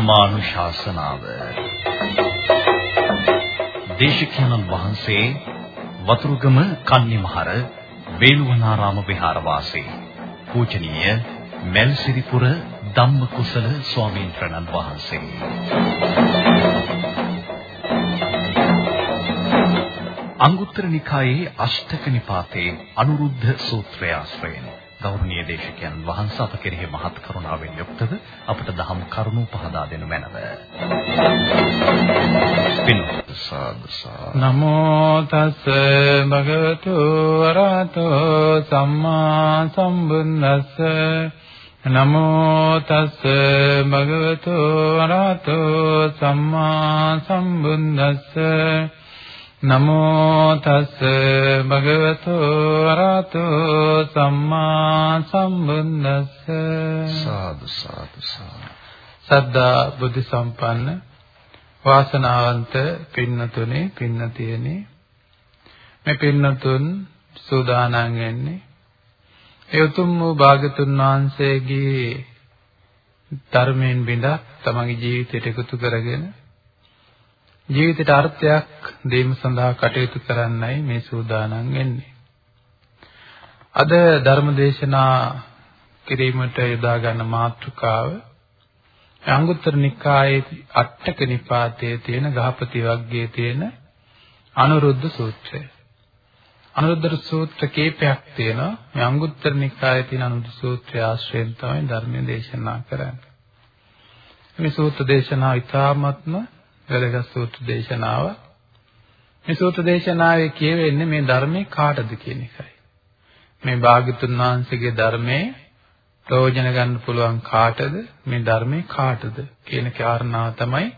ධර්මානුශාසනාව. දේශිකානන් වහන්සේ වතුරුගම කන්නිමහර වේළුවනාරාම විහාරවාසී පූජනීය මෙල්සිරිපුර ධම්මකුසල ස්වාමීන් වහන්සේ. අංගුත්තර නිකායේ අෂ්ටක නිපාතේ අනුරුද්ධ සූත්‍රය ආශ්‍රයෙන් ගෞරවනීය දේශකයන් වහන්සේ අප කෙරෙහි මහත් කරුණාවෙන් යුක්තව අපට දහම් කරුණු පහදා දෙනු මැනව. නමෝ තස් භගවතු වරහතෝ සම්මා සම්බුද්දස්ස. නමෝ තස් භගවතු වරහතෝ සම්මා සම්බුද්දස්ස. නමෝ තස් භගවතු අරහතෝ සම්මා සම්බුද්දස්ස. සාදු සාදු සද්දා බුද්ධ සම්පන්න වාසනාවන්ත පින්නතුනේ පින්නතියනේ. මේ පින්නතුන් සූදානම් වෙන්නේ ඒ උතුම් වූ භාගතුන් වහන්සේගේ ධර්මයෙන් බිඳක් තමගේ ජීවිතයට එකතු කරගෙන ජීවිතයට අර්ථයක් දීම සඳහා කටයුතු කරන්නයි මේ සූදානම් වෙන්නේ. අද ධර්මදේශනා කිරීමට යොදා ගන්න මාතෘකාව අංගුත්තර නිකායේ අටක නිපාතයේ තියෙන ගහපති වර්ගයේ තියෙන අනුරුද්ධ සූත්‍රය. අනුරුද්ධ සූත්‍ර කීපයක් තියෙනවා. මේ අංගුත්තර නිකායේ තියෙන අනුරුද්ධ සූත්‍රය ආශ්‍රයෙන් තමයි ධර්මයේ දේශනා කරන්නේ. මේ සූත්‍ර දේශනාව ඉතාමත්ම වැදගත් සූත්‍ර දේශනාව. මේ සූත්‍ර දේශනාවේ කියවෙන්නේ මේ ධර්මයේ කාටද කියන එකයි. මේ භාග්‍යතුන් වහන්සේගේ ධර්මයේ ප්‍රයෝජන ගන්න පුළුවන් කාටද මේ ධර්මයේ කාටද කියන කාරණාව තමයි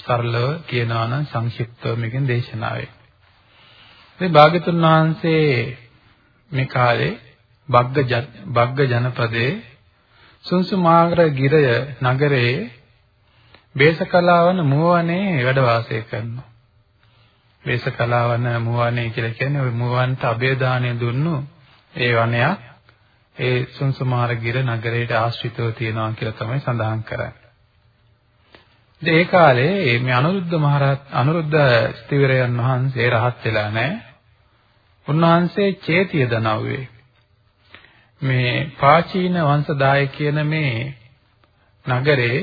සරලව කියනවා නම් සංක්ෂිප්තව මේකෙන් දේශනාවේ. මේ භාග්‍යතුන් වහන්සේ මේ කාලේ බග්ග බග්ග ජනපදයේ සුන්සුමාගර ගිරය නගරයේ බේසකලාවන මුවවනේ වැඩ වාසය කරනවා. බේසකලාවන මුවවනේ කියලා කියන්නේ ওই මුවවන්ට අභේදානය දුන්නු ඒ වනයක් ඒ සුන්සුමාරගිර නගරයට ආශ්‍රිතව තියෙනවා කියලා තමයි සඳහන් කරන්නේ. ඒ කාලේ මේ අනුරුද්ධ මහරහත් අනුරුද්ධ ස්තිවරයන් වහන්සේ රහත් වෙලා නැහැ. උන්වහන්සේ චේතිය දනව්වේ. මේ පාචීන වංශදාය කියන මේ නගරේ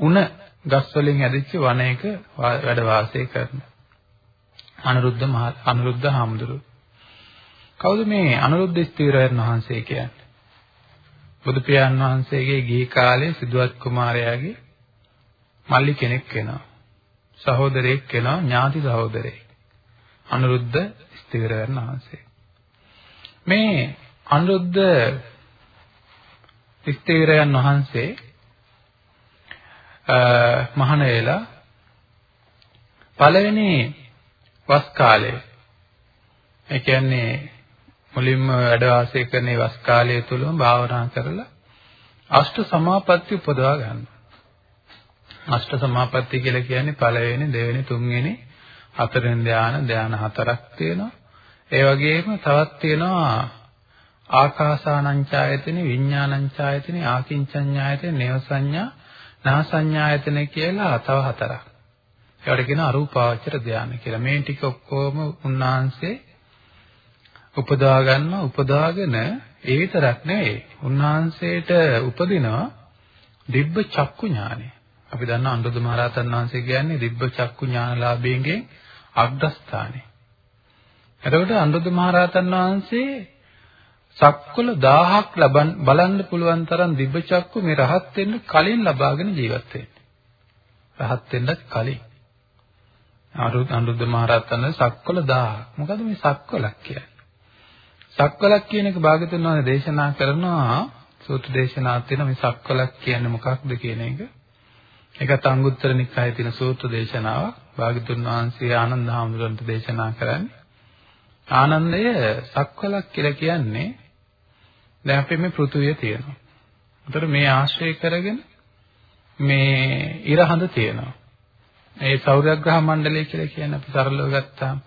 උණ ගස් වලින් ඇදිච්ච වනයක වැඩ වාසය කරන අනුරුද්ධ මහ අනුරුද්ධ හාමුදුරුවෝ. කවුද මේ අනුරුද්ධ ස්ථීරයන් වහන්සේ කියන්නේ? බුදු පියාණන් වහන්සේගේ ගිහි කාලේ සිදුවත් කුමාරයාගේ මල්ලි කෙනෙක් වෙනවා. සහෝදරයෙක් වෙනවා ඥාති සහෝදරයෙක්. අනුරුද්ධ ස්ථීරයන් වහන්සේ. මේ අනුරුද්ධ ස්ථීරයන් වහන්සේ මහාන වෙලා පළවෙනි වස් කාලයේ ඒ කියන්නේ මුලින්ම වැඩ වාසය කරන වස් කාලය තුලම භාවනා කරලා අෂ්ට සමාපatti උපදවා ගන්නවා. අෂ්ට සමාපatti කියලා කියන්නේ පළවෙනි, දෙවෙනි, තුන්වෙනි, හතරවෙනි ධානය, ධාන හතරක් තියෙනවා. ඒ වගේම තවත් තියෙනවා ආකාසානංචායතනෙ, විඥානංචායතනෙ, ආකින්චඤ්ඤායතනෙ, නේව සංඥා නාසඤ්ඤායතන කියලා තව හතරක්. ඒවට කියන අරූපාවචර ධානය කියලා. මේ ටික ඔක්කොම උන්වහන්සේ උපදවා ගන්න උපදාගෙන ඒ විතරක් නෙවෙයි. උන්වහන්සේට උපදිනවා දිබ්බ චක්කු ඥානය. අපි දන්නා අනුරුද්ධ මහරහතන් වහන්සේ කියන්නේ දිබ්බ චක්කු ඥානලාභයෙන් අග්‍රස්ථානේ. එතකොට අනුරුද්ධ මහරහතන් වහන්සේ සක්වල 1000ක් ලබන් බලන්න පුළුවන් තරම් දිබ්බචක්කු මේ රහත් වෙන්න කලින් ලබාගෙන ජීවත් වෙන්නේ. රහත් වෙන්නත් කලින්. අනුරුද්ධ අනුරුද්ධ මහරහතන් සක්වල 1000ක්. මොකද මේ සක්වලක් කියන්නේ? සක්වලක් කියන එක භාගතුන් වහන්සේ දේශනා කරනවා සූත්‍ර දේශනාවක් තියෙනවා මේ සක්වලක් කියන්නේ මොකක්ද කියන එක. ඒකත් අංගුත්තර නිකායේ තියෙන සූත්‍ර දේශනාවක්. භාගතුන් වහන්සේ ආනන්ද හාමුදුරන්ට දේශනා කරන්නේ. ආනන්දය සක්වලක් කියලා කියන්නේ දැන් අපි මේ පෘථුවිය තියෙනවා. උතර මේ ආශ්‍රය කරගෙන මේ ඉරහඳ තියෙනවා. ඒ සෞරග්‍රහ මණ්ඩලය කියලා කියන්නේ අපි සරලව ගත්තාම.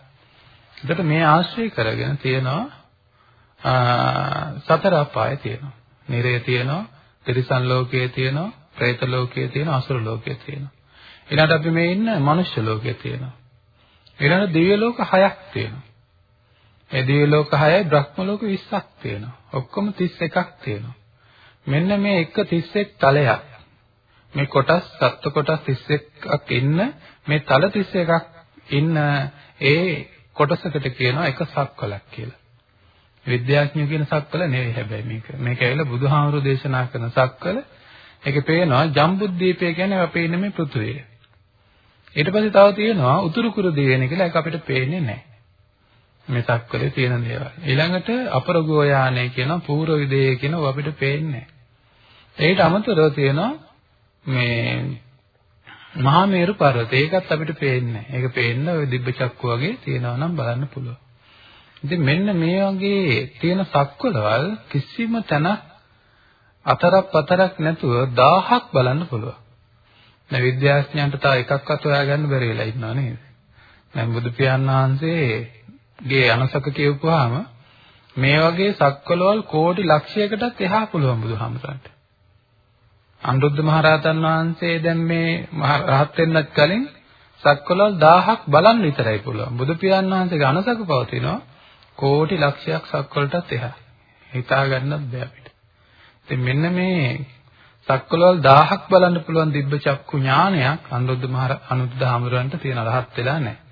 එතකොට මේ ආශ්‍රය කරගෙන තියෙනවා සතර අපාය තියෙනවා. නිරය තියෙනවා, තිරිසන් ලෝකයේ තියෙනවා, പ്രേත ලෝකයේ තියෙනවා, අසුර ලෝකයේ තියෙනවා. ඊළඟට අපි මේ ඉන්න මනුෂ්‍ය ලෝකයේ තියෙනවා. ඊළඟ දිව්‍ය ලෝක 6ක් තියෙනවා. ඒ දිව්‍ය ලෝක 6යි බ්‍රහ්ම ලෝක 20ක් තියෙනවා. ඔක්කොම 31ක් තියෙනවා. මෙන්න මේ එක 31 තලයක්. මේ කොටස් සත්ත්ව කොටස් 31ක් ඉන්න මේ තල 31ක් ඉන්න ඒ කොටසකට කියනවා එක සක්වලක් කියලා. විද්‍යාඥයෝ කියන සක්වල නෙවෙයි හැබැයි මේක. මේක ඇවිල්ලා බුදුහාමුදුරු දේශනා කරන සක්වල. ඒකේ පේනවා ජම්බුද්දීපය කියන්නේ අපේ ඉන්න මේ පෘථුවිය. ඊට පස්සේ තව තියෙනවා උතුරු කුරු දිවයින කියලා ඒක අපිට පේන්නේ නැහැ. මේ සක්වලේ තියෙන දේවල්. ඊළඟට අපරගෝ යානය කියන පූර්ව විදේය කියන අපිට පේන්නේ නැහැ. ඒකට අමතරව තියෙනවා මේ මහා මේරු පර්වතය. ඒකත් අපිට පේන්නේ නැහැ. ඒක පේන්න ওই දිබ්බ චක්කු වගේ තියෙනවා නම් බලන්න පුළුවන්. ඉතින් මෙන්න මේ වගේ තියෙන සක්වලවල් කිසිම තැන අතරක් පතරක් නැතුව 1000ක් බලන්න පුළුවන්. දැන් විද්‍යාඥයන්ට තව එකක්වත් හොයාගන්න බැරි වෙලා ඉන්නවා නේද? දැන් බුදු පියාණන් වහන්සේගේ අනසක කියවුවාම මේ වගේ සක්වලවල් කෝටි ලක්ෂයකටත් එහා පුළුවන් බුදුහාමරන්ට. අනුරුද්ධ මහරහතන් වහන්සේ දැන් මේ රහත් වෙන්නත් කලින් සක්වලවල් 1000ක් බලන්න විතරයි පුළුවන්. බුදු පියාණන් වහන්සේගේ අනසක පවතිනවා කෝටි ලක්ෂයක් සක්වලටත් එහා. හිතා ගන්නත් බෑ අපිට. ඉතින් මෙන්න මේ සක්වලවල් 1000ක් බලන්න පුළුවන් දිබ්බ චක්කු ඥානයක් අනුරුද්ධ මහ අනුරුද්ධ හාමුදුරන්ට තියෙන රහත් වෙලා නැහැ.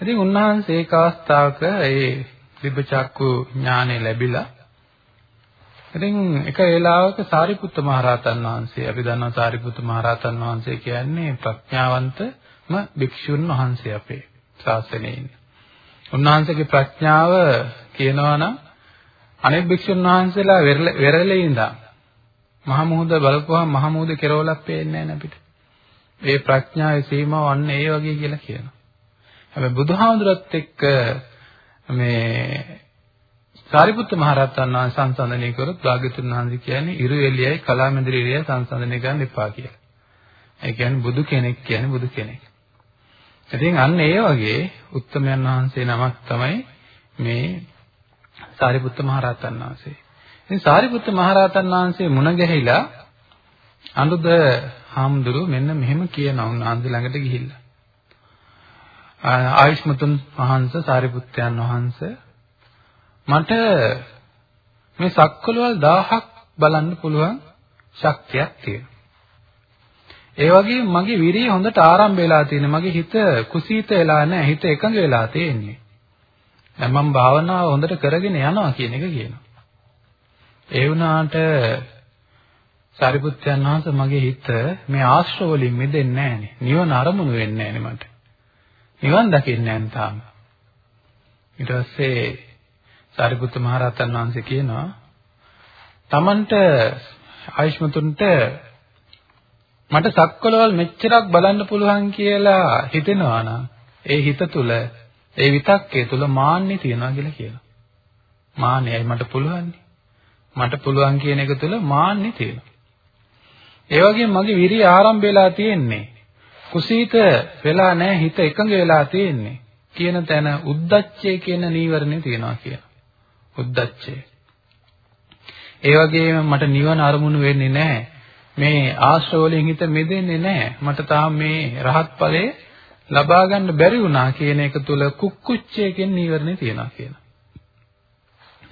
ඉතින් උන්වහන්සේ ඒක අවස්ථාවක ඒ දිබ්බ චක්කු ඥානය ලැබිලා ඉතින් එක වේලාවක සාරිපුත්ත මහරහතන් වහන්සේ අපි දන්නවා සාරිපුත්ත මහරහතන් වහන්සේ කියන්නේ ප්‍රඥාවන්තම භික්ෂුන් වහන්සේ අපේ ශාසනයේ ඉන්නේ. උන්වහන්සේගේ ප්‍රඥාව කියනවා නම් අනෙක් භික්ෂුන් වහන්සේලා වෙරළේ ඉඳන් මහ මුහුද බලපුවාම මහ මුහුද කෙරවලක් පේන්නේ නැහැ අපිට. ඒ ප්‍රඥාවේ සීමාව අන්න ඒ වගේ කියලා කියනවා. හැබැයි බුදුහාමුදුරත් එක්ක මේ සාරිපුත්ත මහ රහතන් වහන්සේ සංසන්දනය කරොත් භාග්‍යතුන් වහන්සේ කියන්නේ ඉරු එළියයි කලාමැදිරි එළියයි සංසන්දනය කරන්න එපා කියලා. ඒ කියන්නේ බුදු කෙනෙක් කියන්නේ බුදු කෙනෙක්. ඉතින් අන්න ඒ වගේ උත්තමයන් වහන්සේ නමක් තමයි මේ සාරිපුත්ත මහ රහතන් වහන්සේ. ඉතින් සාරිපුත්ත මහරහතන් වහන්සේ මුණ ගැහිලා අනුද හාමුදුරු මෙන්න මෙහෙම කියනවා උන්වහන්සේ ළඟට ගිහිල්ලා. ආයුෂ්මතුන් වහන්සේ සාරිපුත්තයන් වහන්සේ මට මේ සක්වලවල් 1000ක් බලන්න පුළුවන් ශක්තියක් තියෙනවා. ඒ වගේ මගේ විරිය හොඳට ආරම්භ වෙලා තියෙන මගේ හිත කුසීත වෙලා නැහැ හිත එකඟ වෙලා තියෙන්නේ. දැන් මම භාවනාව හොඳට කරගෙන යනවා කියන එක කියනවා. ඒ වුණාට සාරිපුත්යන් වහන්සේ මගේ හිත මේ ආශ්‍රව වලින් මිදෙන්නේ නැහනේ. නිවන අරමුණු වෙන්නේ නැහනේ මට. නිවන් දකින්නේ නැහැ තාම. ඊට පස්සේ සාරිපුත්ත මහ රහතන් වහන්සේ කියනවා Tamanට ආයුෂ්මතුන්ට මට සක්වලවල් මෙච්චරක් බලන්න පුළුවන් කියලා හිතෙනවා නම් ඒ හිත තුල ඒ විතක්කේ තුල මාන්නේ තියනවා කියලා කියනවා. මාන්නේයි මට පුළුවන්නේ. මට පුළුවන් කියන එක තුළ මාන්නේ තියෙනවා. ඒ වගේම මගේ විරිය ආරම්භ වෙලා තියෙන්නේ. කුසීත වෙලා නැහැ හිත එකඟ වෙලා තියෙන්නේ. කියන තැන උද්දච්චය කියන නීවරණේ තියෙනවා කියන. උද්දච්චය. ඒ වගේම මට නිවන අරමුණු වෙන්නේ නැහැ. මේ ආශ්‍රව වලින් හිත මෙදෙන්නේ නැහැ. මට තාම මේ රහත් ඵලයේ ලබා ගන්න බැරි වුණා කියන එක තුල කුක්කුච්චය කියන නීවරණේ තියෙනවා කියනවා.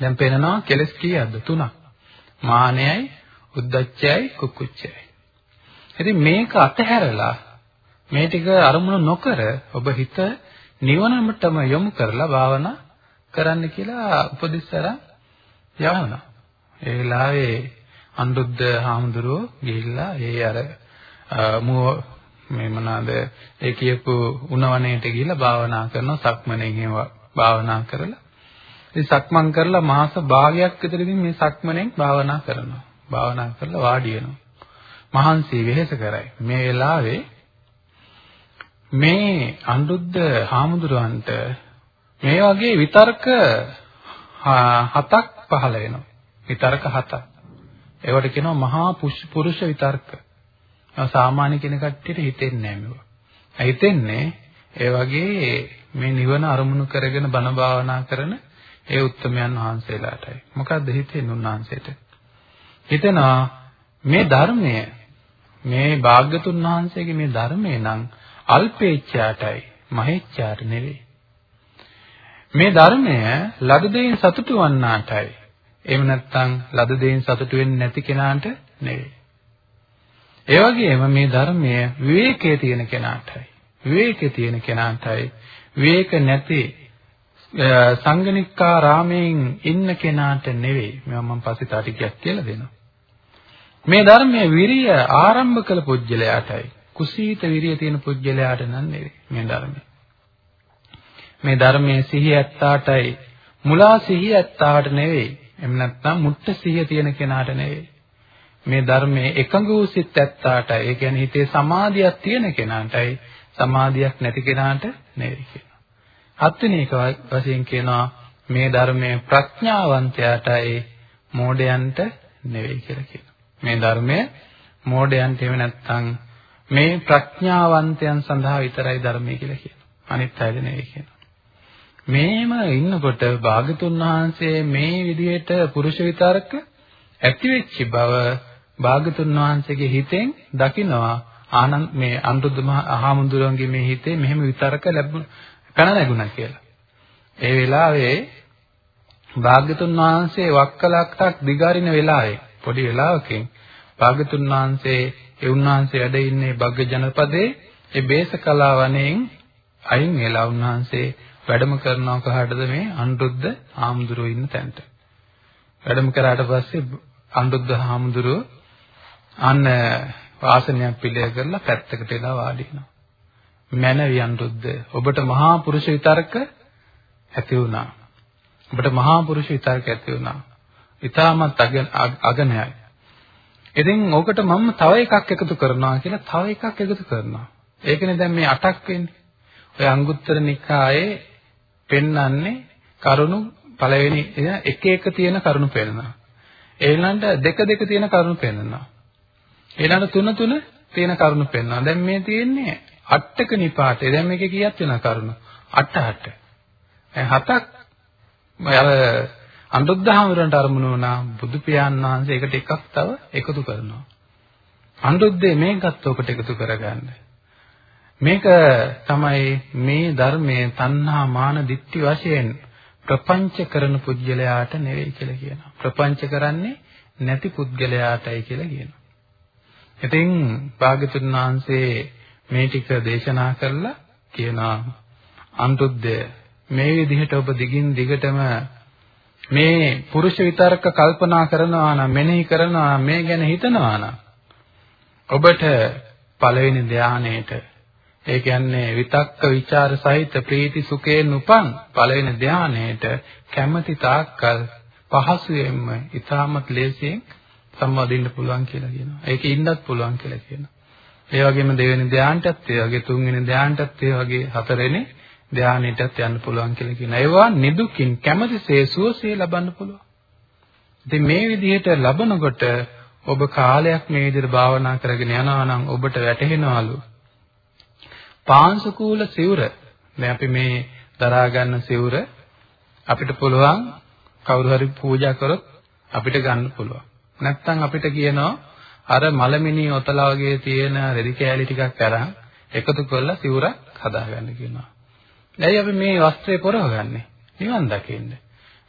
දැන් පේනවා කෙලස් කීයක්ද? තුනක්. මානයයි, උද්දච්චයයි, කුක්කුච්චයයි. ඉතින් මේක අතහැරලා මේ ටික අරමුණු නොකර ඔබ හිත නිවනටම යොමු කරලා භාවනා කරන්න කියලා උපදෙස් අරන් යවනවා. ඒ වෙලාවේ අනුරුද්ධ හාමුදුරුවෝ ගිහිල්ලා ඒ අර මුව මේ මොනවාද ඒ කියපු උණවණේට ගිහිල්ලා භාවනා කරනවා සක්මනේ එහෙම භාවනා කරලා ඉතින් සක්මන් කරලා මාස භාගයක් විතර ඉතින් මේ සක්මනෙන් භාවනා කරනවා. භාවනා කරලා වාඩි වෙනවා. මහන්සි වෙහෙස කරයි. මේ වෙලාවේ මේ අනුරුද්ධ හාමුදුරුවන්ට මේ වගේ විතර්ක හතක් පහළ වෙනවා. විතර්ක හතක්. ඒවට කියනවා මහා පුරුෂ විතර්ක. සාමාන්‍ය කෙනෙක් කට්ටියට හිතෙන්නේ නැහැ මේවා. හිතෙන්නේ ඒ වගේ මේ නිවන අරමුණු කරගෙන බණ භාවනා කරන ඒ උත්තමයන් වහන්සේලාටයි. මොකද්ද හිතෙන්නේ උන්වහන්සේට? හිතෙනවා මේ ධර්මය මේ භාග්‍යතුන් වහන්සේගේ මේ ධර්මය නම් අල්පේච්ඡාටයි මහේච්ඡාට නෙවෙයි. මේ ධර්මය ලද දෙයින් සතුටු වන්නාටයි. එහෙම නැත්නම් ලද දෙයින් සතුටු වෙන්නේ නැති කෙනාට නෙවෙයි. ඒ වගේම මේ ධර්මය විවේකයේ තියෙන කෙනාටයි. විවේකයේ තියෙන කෙනාටයි විවේක නැති සංගණිකා රාමයෙන් ඉන්න කෙනාට නෙවෙයි. මම මම පස්සේ තා ටිකක් කියලා දෙනවා. මේ ධර්මයේ විරිය ආරම්භ කළ පුජ්‍යලයාටයි. කුසීත විරිය තියෙන පුජ්‍යලයාට නන් නෙවෙයි මේ ධර්මය. මේ ධර්මයේ සිහිය ඇත්තාටයි මුලා සිහිය ඇත්තාට නෙවෙයි. එහෙම නැත්නම් මුට්ට සිහිය තියෙන කෙනාට නෙවෙයි. මේ ධර්මයේ එකඟ වූ සිත් ඇත්තාටයි. ඒ කියන්නේ හිතේ සමාධියක් තියෙන කෙනාටයි සමාධියක් නැති කෙනාට නෙවෙයි කියනවා. හත්වෙනි එක වශයෙන් කියනවා මේ ධර්මයේ ප්‍රඥාවන්තයාටයි මෝඩයන්ට නෙවෙයි කියලා කියනවා. මේ ධර්මය මෝඩයන්ට එහෙම නැත්නම් මේ ප්‍රඥාවන්තයන් සඳහා විතරයි ධර්මය කියලා කියනවා. අනිත් අයද නෙවෙයි කියනවා. මේම ඉන්නකොට භාගතුන් වහන්සේ මේ විදිහට පුරුෂ විතරක ඇති වෙච්ච බව භාගතුන් වහන්සේගේ හිතෙන් දකිනවා ආනන්ද මේ අනුරුද්ධ මහ අහමුදුරන්ගේ මේ හිතේ මෙහෙම විතරක ලැබුණ පැන නැගුණා කියලා. ඒ වෙලාවේ භාග්‍යතුන් වහන්සේ වක්කලක්ටක් දිගාරින වෙලාවේ පොඩි වෙලාවකින් භාග්‍යතුන් වහන්සේ ඒ උන්වහන්සේ වැඩ ඉන්නේ බග්ග ජනපදයේ ඒ බේසකලා වනයෙන් අයින් වෙලා උන්වහන්සේ වැඩම කරනවා කහටද මේ අනුරුද්ධ ආමුදුරෝ ඉන්න තැනට. වැඩම කරාට පස්සේ අනුරුද්ධ ආමුදුරෝ අන්න වාසනයක් පිළිය කරලා පැත්තකට එලා වාඩි වෙනවා. මැනවි අනුරුද්ධ ඔබට මහා පුරුෂ විතරක ඇති වුණා. ඔබට මහා පුරුෂ විතරක ඇති වුණා. ඊටමත් අගනයයි. ඉතින් ඕකට මම තව එකක් එකතු කරනවා කියලා තව එකක් එකතු කරනවා. ඒකනේ දැන් මේ 8ක් වෙන්නේ. ඔය අංගුත්තර නිකායේ පෙන්වන්නේ කරුණු පළවෙනි එක එක තියෙන කරුණු පෙන්නනවා. ඊළඟට දෙක දෙක තියෙන කරුණු පෙන්නනවා. ඊළඟට තුන තුන තියෙන කරුණු පෙන්නනවා. දැන් මේ තියෙන්නේ අටක නිපාතේ. දැන් මේකේ කීයක් වෙනව කරුණු? අට අට. දැන් හතක් අර අනුරුද්ධහාමුදුරන්ට අරමුණු වුණා බුදු පියාණන් වහන්සේ එකට එකක් තව එකතු කරනවා. අනුරුද්ධේ මේකත් ඔකට එකතු කරගන්න. මේක තමයි මේ ධර්මයේ තණ්හා මාන දික්ටි වශයෙන් ප්‍රපංච කරන පුද්ගලයාට නෙවෙයි කියලා කියනවා. ප්‍රපංච කරන්නේ නැති පුද්ගලයාටයි කියලා කියනවා. ඉතින් භාග්‍යතුන් වහන්සේ මේ ටික දේශනා කරලා කියනවා අන්තුද්දය මේ විදිහට ඔබ දිගින් දිගටම මේ පුරුෂ විතරක කල්පනා කරනවා නම් මෙනෙහි කරනවා මේ ගැන හිතනවා නම් ඔබට පළවෙනි ධානයේට ඒ කියන්නේ විතක්ක ਵਿਚාර සහිත ප්‍රීති සුඛයෙන් උපන් පළවෙනි ධානයේට කැමැති තාක්කල් පහසුවෙන්ම ඊටමත් ලේසියෙන් සම්වදින්න පුළුවන් කියලා කියනවා. ඒකේ ඉන්නත් පුළුවන් කියලා කියනවා. ඒ වගේම දෙවෙනි ධානයටත් ඒ වගේ තුන්වෙනි ධානයටත් ඒ වගේ හතරවෙනි ධානයටත් යන්න පුළුවන් කියලා කියනවා. ඒවා නිදුකින් කැමැතිසේ සුවසේ ලබන්න පුළුවන්. ඉතින් මේ විදිහට ලබනකොට ඔබ කාලයක් මේ විදිහට භාවනා කරගෙන යනවා නම් ඔබට වැටහෙනවලු පාංශකූල සිවුර දැන් අපි මේ දරා ගන්න සිවුර අපිට පුළුවන් කවුරු හරි පූජා කරොත් අපිට ගන්න පුළුවන්. නැත්නම් අපිට කියනවා අර මලමිනී ඔතලා වගේ තියෙන රෙදි කෑලි ටිකක් අරන් එකතු කරලා සිවුරක් හදාගන්න කියනවා. ඇයි අපි මේ වස්ත්‍රය පොරවගන්නේ? නිවන් දකින්න.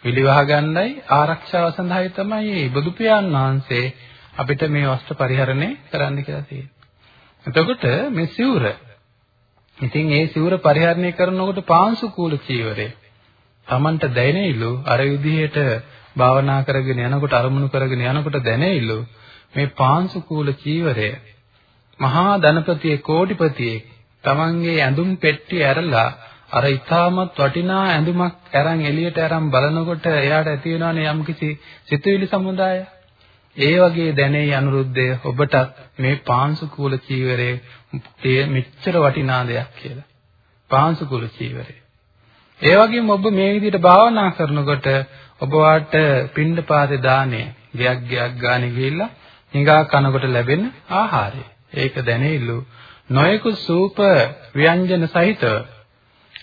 පිළිවහ ගන්නයි ආරක්ෂාව සඳහායි තමයි බුදු පියාණන් වහන්සේ අපිට මේ වස්ත්‍ර පරිහරණය කරන්න කියලා තියෙන්නේ. එතකොට මේ සිවුර ඉතින් ඒ සිවුර පරිහරණය කරනකොට පාංශු කූල චීවරය Tamanට දැනෙයිලු අර විදිහට භාවනා කරගෙන යනකොට අරමුණු කරගෙන යනකොට දැනෙයිලු මේ පාංශු කූල චීවරය මහා ධනපතියේ කෝටිපතියේ Tamanගේ ඇඳුම් පෙට්ටිය ඇරලා අර ඊටමත් වටිනා ඇඳුමක් අරන් එළියට අරන් බලනකොට එයාට ඇති වෙනවනේ යම්කිසි සිතුවිලි සමුදායක් ඒ වගේ දැනේ අනුරුද්ධය ඔබටත් මේ පාංශු කුල චීවරයේ මෙච්චර වටිනා දෙයක් කියලා. පාංශු කුල චීවරය. ඒ වගේම ඔබ මේ විදිහට භාවනා කරනකොට ඔබ වාට පින්ඩ පාතේ දාණය ගයක් ගයක් ගානේ ගිහිල්ලා හිඟා කනකොට ලැබෙන ආහාරය. ඒක දැනෙILLු නොයෙකු සූප ව්‍යංජන සහිතව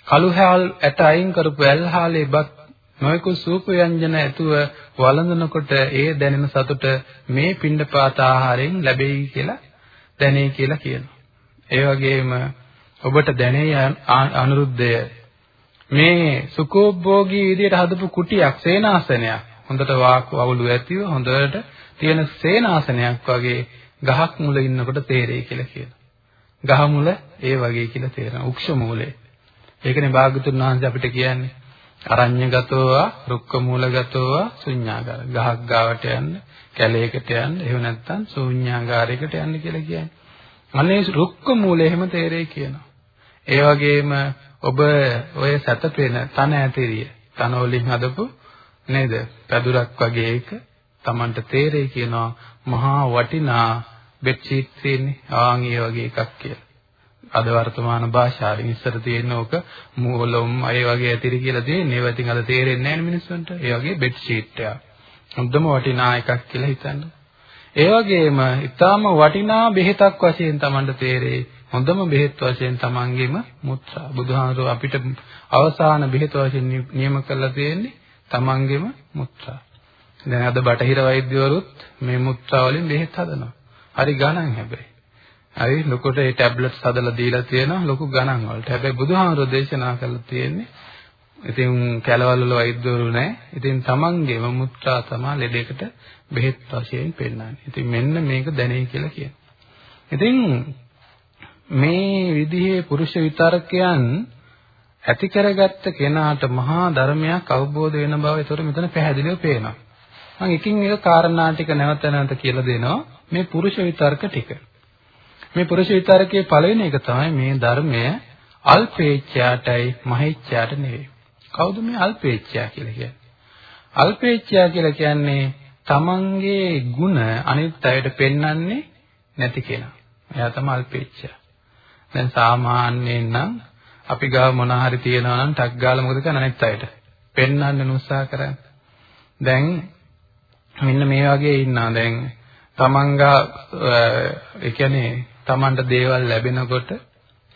කළුහාල් ඇට අයින් කරපු ඇල්හාලේ බත් නොයෙකු සූප ව්‍යංජන ඇතුව වළඳනකොට ඒ දැනෙන සතුට මේ පිණ්ඩපාත ආහාරයෙන් ලැබෙයි කියලා දැනේ කියලා කියනවා. ඒ වගේම ඔබට දැනේ අනුරුද්ධය මේ සුඛෝභෝගී විදියට හදපු කුටියක් සේනාසනයක් හොඳට වාක් වවුලු ඇතිව හොඳට තියෙන සේනාසනයක් වගේ ගහක් මුල ඉන්නකොට තේරෙයි කියලා කියනවා. ගහ මුල ඒ වගේ කියලා තේරෙනවා. උක්ෂ මූලේ. ඒකනේ භාගතුන් වහන්සේ අපිට කියන්නේ අරඤ්‍යගතෝවා රුක්ක මූලගතෝවා ශුඤ්ඤාගාර. ගහක් ගාවට යන්න, කැලේකට යන්න, එහෙම නැත්නම් ශුඤ්ඤාගාරයකට යන්න කියලා කියන්නේ. අනේ රුක්ක මූලේ එහෙම තේරෙයි කියනවා. ඒ වගේම ඔබ ඔය සැතපෙන තන ඇතිරිය තන වලින් හදපු නේද? පැදුරක් වගේ එක Tamanට තේරෙයි කියනවා මහා වටිනා බෙඩ්ෂීට් තියෙන්නේ ආන් ඒ වගේ එකක් කියලා. අද වර්තමාන භාෂාවෙන් ඉස්සර තියෙන ඕක මූලොම් අය වගේ ඇතිරි කියලා තියෙන්නේ. ඒවා ඉතින් අද තේරෙන්නේ නැහැ මිනිස්සුන්ට. ඒ වගේ බෙඩ්ෂීට් එකක්. හොඳම වටිනා එකක් කියලා හිතන්න. ඒ වගේම ඊටාම වටිනා බෙහෙතක් වශයෙන් Tamanට තේරෙයි. හොඳම බෙහෙත් වශයෙන් Tamanගෙම මුත්‍රා. බුදුහාමුදුරුව අපිට අවසාන බෙහෙත් වශයෙන් නියම කරලා තියෙන්නේ Tamanගෙම මුත්‍රා. දැන් අද බටහිර වෛද්‍යවරුත් මේ මුත්‍රා වලින් බෙහෙත් හදනවා. හරි ගණන් හැබැයි. හරි ලොකුට ඒ ටැබ්ලට්ස් හදලා දීලා තියෙනවා ලොකු ගණන් වලට. හැබැයි බුදුහාමුදුරෝ දේශනා කළා තියෙන්නේ ඉතින් කැලවල වල වෛද්‍යවරු නැහැ. ඉතින් තමන්ගේම මුත්‍රා තමා ලෙඩේකට බෙහෙත් වශයෙන් පෙන්නන්නේ. ඉතින් මෙන්න මේක දැනේ කියලා කියනවා. ඉතින් මේ විදිහේ පුරුෂ විතරකයන් ඇති කරගත්ත කෙනාට මහා ධර්මයක් අවබෝධ වෙන බව ඒතර මෙතන පැහැදිලිව පේනවා. මම එකින් එක කාරණා ටික නැවත නැවත කියලා දෙනවා. මේ පුරුෂ විතර්ක ටික. මේ පුරුෂ විතර්කයේ පළවෙනි එක තමයි මේ ධර්මය අල්පේච්ඡාටයි මහේච්ඡාට නෙවෙයි. කවුද මේ අල්පේච්ඡා කියලා කියන්නේ? අල්පේච්ඡා කියලා කියන්නේ තමන්ගේ ಗುಣ අනිත් අයට පෙන්වන්නේ නැති කෙනා. එයා තමයි අල්පේච්ඡා. දැන් සාමාන්‍යයෙන් නම් අපි ගාව මොන හරි තියනවා නම් ටක් ගාලා මොකද කරන්නේ අනිත් අයට? පෙන්වන්න උත්සාහ කරන්නේ. දැන් මෙන්න මේ වගේ ඉන්නා දැන් තමන්ගා ඒ කියන්නේ තමන්ට දේවල් ලැබෙනකොට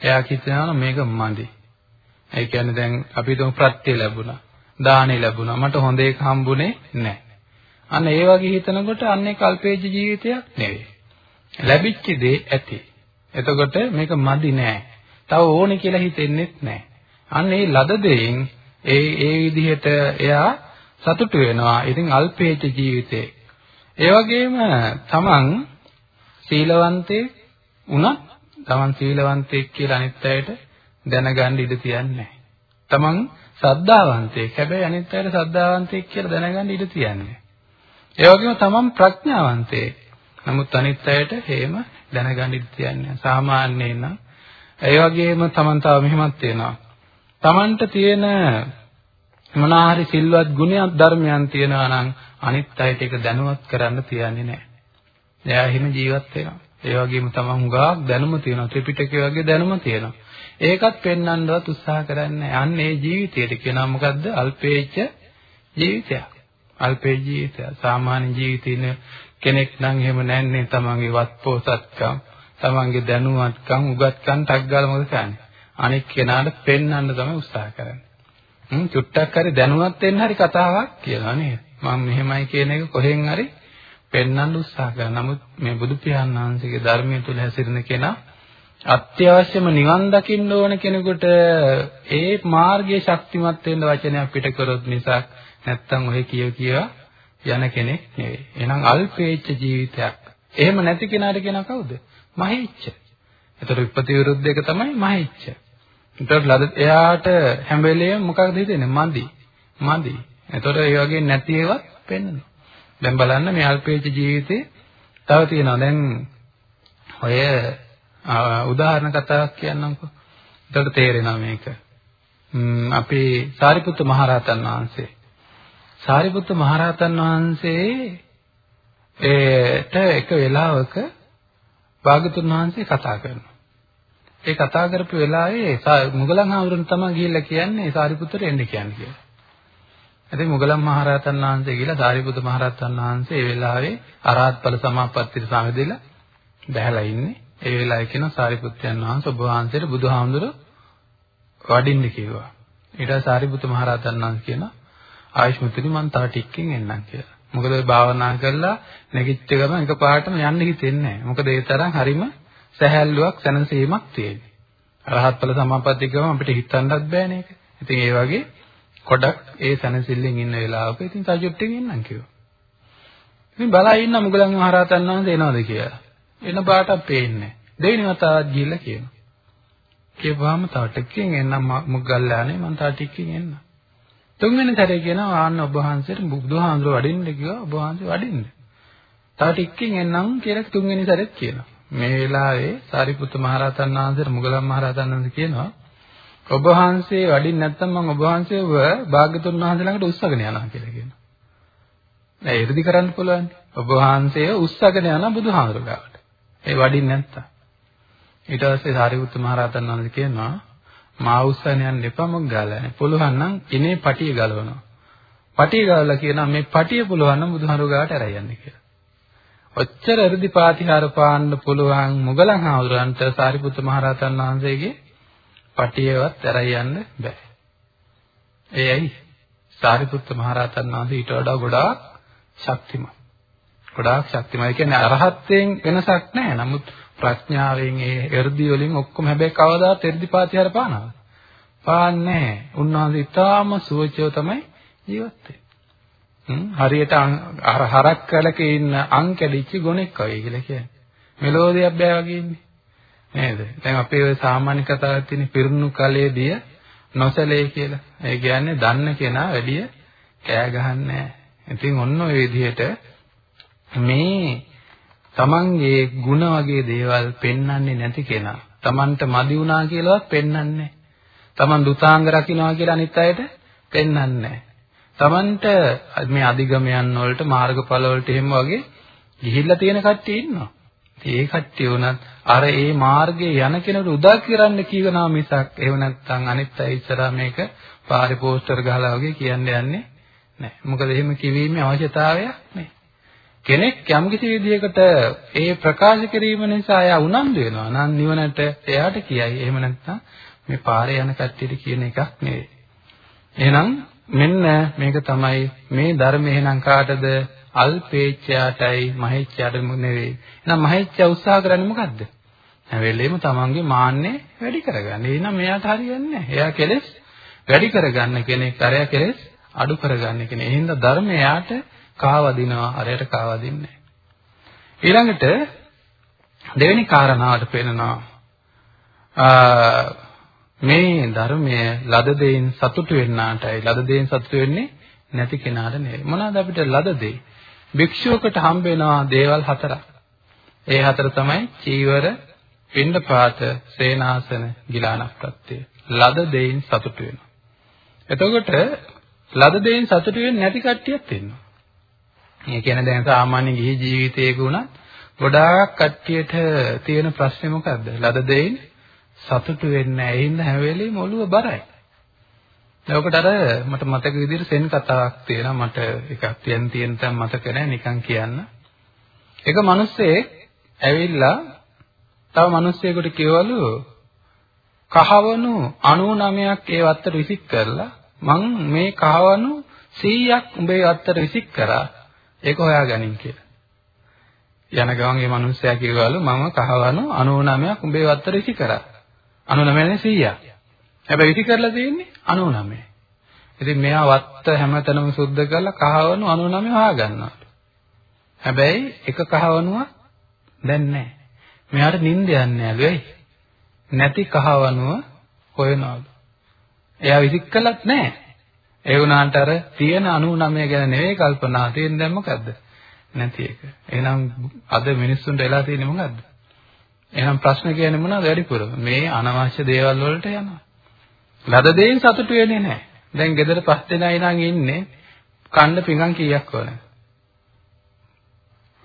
එයා හිතනවා මේක මදි. ඒ කියන්නේ දැන් අපි තුමු ප්‍රත්‍ය ලැබුණා. දානෙ ලැබුණා. මට හොඳ එක හම්බුනේ නැහැ. අන්න ඒ වගේ හිතනකොට අන්නේ කල්පේජ ජීවිතයක් නෙවෙයි. ලැබිච්ච දේ ඇති. එතකොට මේක මදි නෑ. තව ඕනේ කියලා හිතෙන්නෙත් නෑ. අන්න ඒ ලද දෙයින් ඒ ඒ විදිහට එයා සතුටු වෙනවා. ඉතින් අල්පේජ ජීවිතේ ඒ වගේම තමන් සීලවන්තේ වුණත් තමන් සීලවන්තයෙක් කියලා අනිත් අයට දැනගන්න ඉඩ තියන්නේ තමන් සද්ධාවන්තයෙක්. හැබැයි අනිත් අයට සද්ධාවන්තයෙක් කියලා දැනගන්න ඉඩ තියන්නේ ඒ වගේම තමන් ප්‍රඥාවන්තයෙක්. නමුත් අනිත් අයට හේම දැනගන්න ඉඩ තියන්නේ සාමාන්‍යයෙන් නම් ඒ වගේම තමන් තව මෙහෙමත් වෙනවා. තමන්ට තියෙන මොනාහරි සිල්වත් ගුණයක් ධර්මයන් තියෙනවා නම් අනිත් අයට ඒක දැනුවත් කරන්න තියන්නේ නැහැ. එයා එහෙම ජීවත් වෙනවා. ඒ වගේම තමන් හුඟක් දැනුම තියෙනවා. ත්‍රිපිටකය වගේ දැනුම තියෙනවා. ඒකත් පෙන්වන්නවත් උත්සාහ කරන්නේ අන්න ඒ ජීවිතයට කියනවා මොකද්ද? අල්පේච්ඡ ජීවිතයක්. අල්පේ ජීවිතය. සාමාන්‍ය ජීවිතේ කෙනෙක් නම් එහෙම නැන්නේ තමන්ගේ වත්පෝසත්කම්, තමන්ගේ දැනුවත්කම්, උගත්කම් ටක් ගාලා මොකද කරන්නේ? අනෙක් කෙනාට පෙන්වන්න තමයි උත්සාහ කරන්නේ. හ්ම් චුට්ටක් හරි දැනුවත් වෙන්න හරි කතාවක් කියලා නේද? මම මෙහෙමයි කියන එක කොහෙන් හරි පෙන්වන්න උත්සාහ කරනවා. නමුත් මේ බුදු පියාණන් වහන්සේගේ ධර්මයේ තුල හැසිරෙන කෙනා අත්‍යවශ්‍යම නිවන් දකින්න ඕන කෙනෙකුට ඒ මාර්ගයේ ශක්තිමත් වෙන්න වචනයක් පිට කරොත් මිසක් නැත්තම් ඔය කිය කියා යන කෙනෙක් නෙවෙයි. එහෙනම් අල්පේච්ඡ ජීවිතයක්. එහෙම නැති කෙනාට කියන කවුද? මහේච්ඡ. ඒතර විපති විරුද්ධ එක තමයි මහේච්ඡ. ඒතර ලද එයාට හැම වෙලේම මොකක්ද හිතෙන්නේ? මදි. මදි. ඒතර ඒ වගේ නැති ඒවා පෙන්වනවා. දැන් බලන්න මේ අල්පේච්ඡ ජීවිතේ තව තියෙනවා. දැන් ඔය උදාහරණ කතාවක් කියන්නම්කෝ. එතකොට තේරෙනවා මේක. අපේ සාරිපුත්ත මහරහතන් වහන්සේ. සාරිපුත්ත මහරහතන් වහන්සේ ඒට එක වෙලාවක භාගතුන් වහන්සේ කතා කරනවා. ඒ කතා කරපු වෙලාවේ මුගලන් හාමුදුරන් තමයි ගිහිල්ලා කියන්නේ සාරිපුත්තට එන්න කියන්නේ කියලා. ඉතින් මුගලන් මහරහතන් වහන්සේ ගිහිල්ලා සාරිපුත්ත මහරහතන් වහන්සේ ඒ වෙලාවේ අරහත් ඵල සමාපත්තියට සමදෙලා බැහැලා ඉන්නේ. ඒ වෙලාවේ කියන සාරිපුත්යන් වහන්සේ ඔබ වහන්සේට බුදුහාමුදුර වඩින්න කිව්වා. ඊට පස්සේ සාරිපුත්ත මහරහතන් වහන්සේ කියනවා ආයුෂ්මතුනි මං තව ටිකකින් එන්නම් කියලා. මොකද ඔය භාවනා කරලා නැගිච්ච ගමන් එකපාරටම යන්න හිතෙන්නේ නැහැ. මොකද ඒ තරම් හරිම සැහැල්ලුවක් සැනසීමක් තියෙන්නේ. රහත් ඵල සමාපatti ගම අපිට හිතන්නත් බෑනේ ඒක. ඉතින් ඒ වගේ කොඩක් ඒ සැනසෙල්ලෙන් ඉන්න වෙලාවක ඉතින් සජුට්ටෙන් ඉන්නම් කිව්වා. ඉතින් බලා ඉන්න මුගලන් මහරහතන් වහන්සේ එනවද කියලා. එන පාටක් පේන්නේ. දෙවෙනි වතාවක් ගිහිල්ලා කියනවා. කියපුවාම තව ටිකකින් එන්නම් මුගල්ලානේ මං තව ටිකකින් එන්නම්. තුන්වෙනි සැරේ කියනවා ආන්න ඔබ වහන්සේට බුදුහාමුදුර වඩින්න කිව්වා ඔබ වහන්සේ වඩින්න. තව ටිකකින් එන්නම් කියලා තුන්වෙනි සැරේත් කියනවා. මේ වෙලාවේ සාරිපුත්ත මහරහතන් වහන්සේට මුගලන් මහරහතන් වහන්සේ කියනවා ඔබ වහන්සේ වඩින් නැත්නම් මම ඔබ වහන්සේව භාග්‍යතුන් වහන්සේ ළඟට උස්සගෙන යනවා කියලා කියනවා. නෑ 이르දි කරන්න පුළුවන්. ඔබ වහන්සේව උස්සගෙන යනවා බුදුහාමුදුරුවෝ ඒ වඩින් නැත්නම්. ඊට පස්සේ සාරිපුත්තු මහ රහතන් වහන්සේ කියනවා මා උස්සගෙන යන්න එපා මම ගලන්නේ. පුළුවන් නම් ඉනේ පටිය ගලවනවා. පටිය ගලවලා කියනවා මේ පටිය පුළුවන් නම් බුදුහාමුදුරුවෝ ඇරයි යන්න කියලා. ඔච්චර 이르දි පාතිහාර පාන්න පුළුවන් මුගලන් හාමුදුරන්ට සාරිපුත්තු මහ රහතන් වහන්සේගේ පටියවත් ඇරයි යන්න බෑ. ඒ ඇයි? සාරිපුත්ත මහරහතන් වහන්සේ ඊට වඩා ගොඩාක් ශක්තිමත්. ගොඩාක් ශක්තිමත්. ඒ කියන්නේ අරහත්යෙන් වෙනසක් නැහැ. නමුත් ප්‍රඥාවෙන් ඒ එ르දි වලින් ඔක්කොම හැබැයි කවදාත් එ르දි පාතිහාර පානවා. පාන්නේ නැහැ. උන්වහන්සේ ඊටාම සුවචව තමයි ජීවත් වෙන්නේ. හරියට අර හරක් කලක ඉන්න අං කැඩිච්ච ගොනෙක් වගේ කියලා කියන්නේ. මෙලෝදියක් බෑ වගේ ඉන්නේ. නේද? දැන් අපේ ඔය සාමාන්‍ය කතාවක් තියෙන පිරුණු කලයේදී නොසලේ කියලා. ඒ කියන්නේ දන්න කෙනා වැඩිය කෑ ගහන්නේ නැහැ. ඉතින් ඔන්න ඔය විදිහට මේ තමන්ගේ ಗುಣ වගේ දේවල් පෙන්වන්නේ නැති කෙනා තමන්ට මදි වුණා කියලාවත් පෙන්වන්නේ තමන් දුතාංග රකින්නවා කියලා අනිත් අයට පෙන්වන්නේ නැහැ. Tamanට මේ අධිගමයන් වලට මාර්ගඵල වලට එහෙම වගේ ගිහිල්ලා තියෙන කට්ටිය ඉන්නවා. ඉතින් ඒ කට්ටිය උනත් අර ඒ මාර්ගයේ යන කෙනෙකුට උදා කරන්න කියනවා මිසක් එහෙම නැත්නම් අනිත් අය ඉස්සරහා මේක පාරේ පෝස්ටර් ගහලා වගේ කියන්න යන්නේ නැහැ. මොකද එහෙම කිවීමේ අවශ්‍යතාවයක් නැහැ. කෙනෙක් යම්කිසි විදියකට ඒ ප්‍රකාශ කිරීම නිසා එයා උනන්දු වෙනවා නම් නිවනට එයාට කියයි. එහෙම නැත්නම් මේ පාරේ යන කට්ටියට කියන එකක් නෙවෙයි. එහෙනම් මෙන්න මේක තමයි මේ ධර්ම එහෙනම් කාටද අල්පේච්ඡයාටයි මහේච්ඡයාට නෙවෙයි. එහෙනම් මහේච්ඡයා උත්සාහ කරන්නේ මොකද්ද? හැම වෙලෙම තමන්ගේ මාන්නේ වැඩි කරගන්න. එහෙනම් මෙයාට හරියන්නේ නැහැ. එයා කෙලෙස් වැඩි කරගන්න කෙනෙක් අරයා කෙලෙස් අඩු කරගන්න කෙනෙක්. එහෙනම් ධර්මය යාට කාවදිනවා අරයට කාවදින්නේ ඊළඟට දෙවෙනි කාරණාවට පෙන්නනවා මේ ධර්මය ලද දෙයින් සතුටු වෙන්නාටයි ලද දෙයින් සතුටු වෙන්නේ නැති කෙනාට නෙවෙයි. මොනවාද අපිට ලද දෙයි? භික්ෂුවකට හම්බ වෙනවා දේවල් හතරක්. ඒ හතර තමයි චීවර, පිණ්ඩපාත, සේනාසන, ගිලානක් ප්‍රත්‍ය. ලද දෙයින් සතුටු වෙනවා. එතකොට ලද දෙයින් සතුටු වෙන්නේ නැති කට්ටියක් ඉන්නවා. මේ කියන්නේ දැන් සාමාන්‍ය ගිහි ජීවිතයක වුණත් ගොඩාක් කට්ටියට තියෙන ප්‍රශ්නේ මොකද්ද? ලද දෙයින් සතුටු වෙන්නේ නැහැ. ඒ හින්දා හැම වෙලෙම ඔළුව බරයි. ඒකට අර මට මතක විදිහට සෙන් කතාවක් තියෙනවා. මට එකක් තියන් තියෙන තැන් මතක නැහැ නිකන් කියන්න. එක මිනිස්සෙක් ඇවිල්ලා තව මිනිස්සෙකුට කියවලු කහවණු 99ක් ඒ වත්තට විසික් කරලා මං මේ කහවණු 100ක් උඹේ වත්තට විසික් කරා ඒක හොයාගනින් කියලා. යන ගමන් මේ මිනිස්සයා කිව්වලු මම කහවණු 99ක් උඹේ වත්තට විසික් කරා. 99නේ 100ක්. හැබැයි ඉති කරලා තියෙන්නේ 99. ඉතින් මෙයා වත්ත හැමතැනම සුද්ධ කරලා කහවණු 99 හොයා ගන්නවා. හැබැයි එක කහවණුවක් දැන් නැහැ. මෙයාට නිින්ද යන්නේ නැලුයි. නැති කහවණුව හොයනවලු. එයා විසික් කළත් නැහැ. ඒ වුණාන්ට අර තියෙන 99 ගැන නෙවෙයි කල්පනා තියෙන දැන් මොකද්ද? නැති එක. එහෙනම් අද මිනිස්සුන්ට වෙලා තියෙන්නේ මොකද්ද? එහෙනම් ප්‍රශ්න කියන්නේ මොනවද වැඩිපුර? මේ අනවශ්‍ය දේවල් වලට යනවා. ලද දෙයින් සතුටු වෙන්නේ නැහැ. දැන් ගෙදර පස් දෙනයි නම් ඉන්නේ කන්න පිඟන් කීයක් ඕන?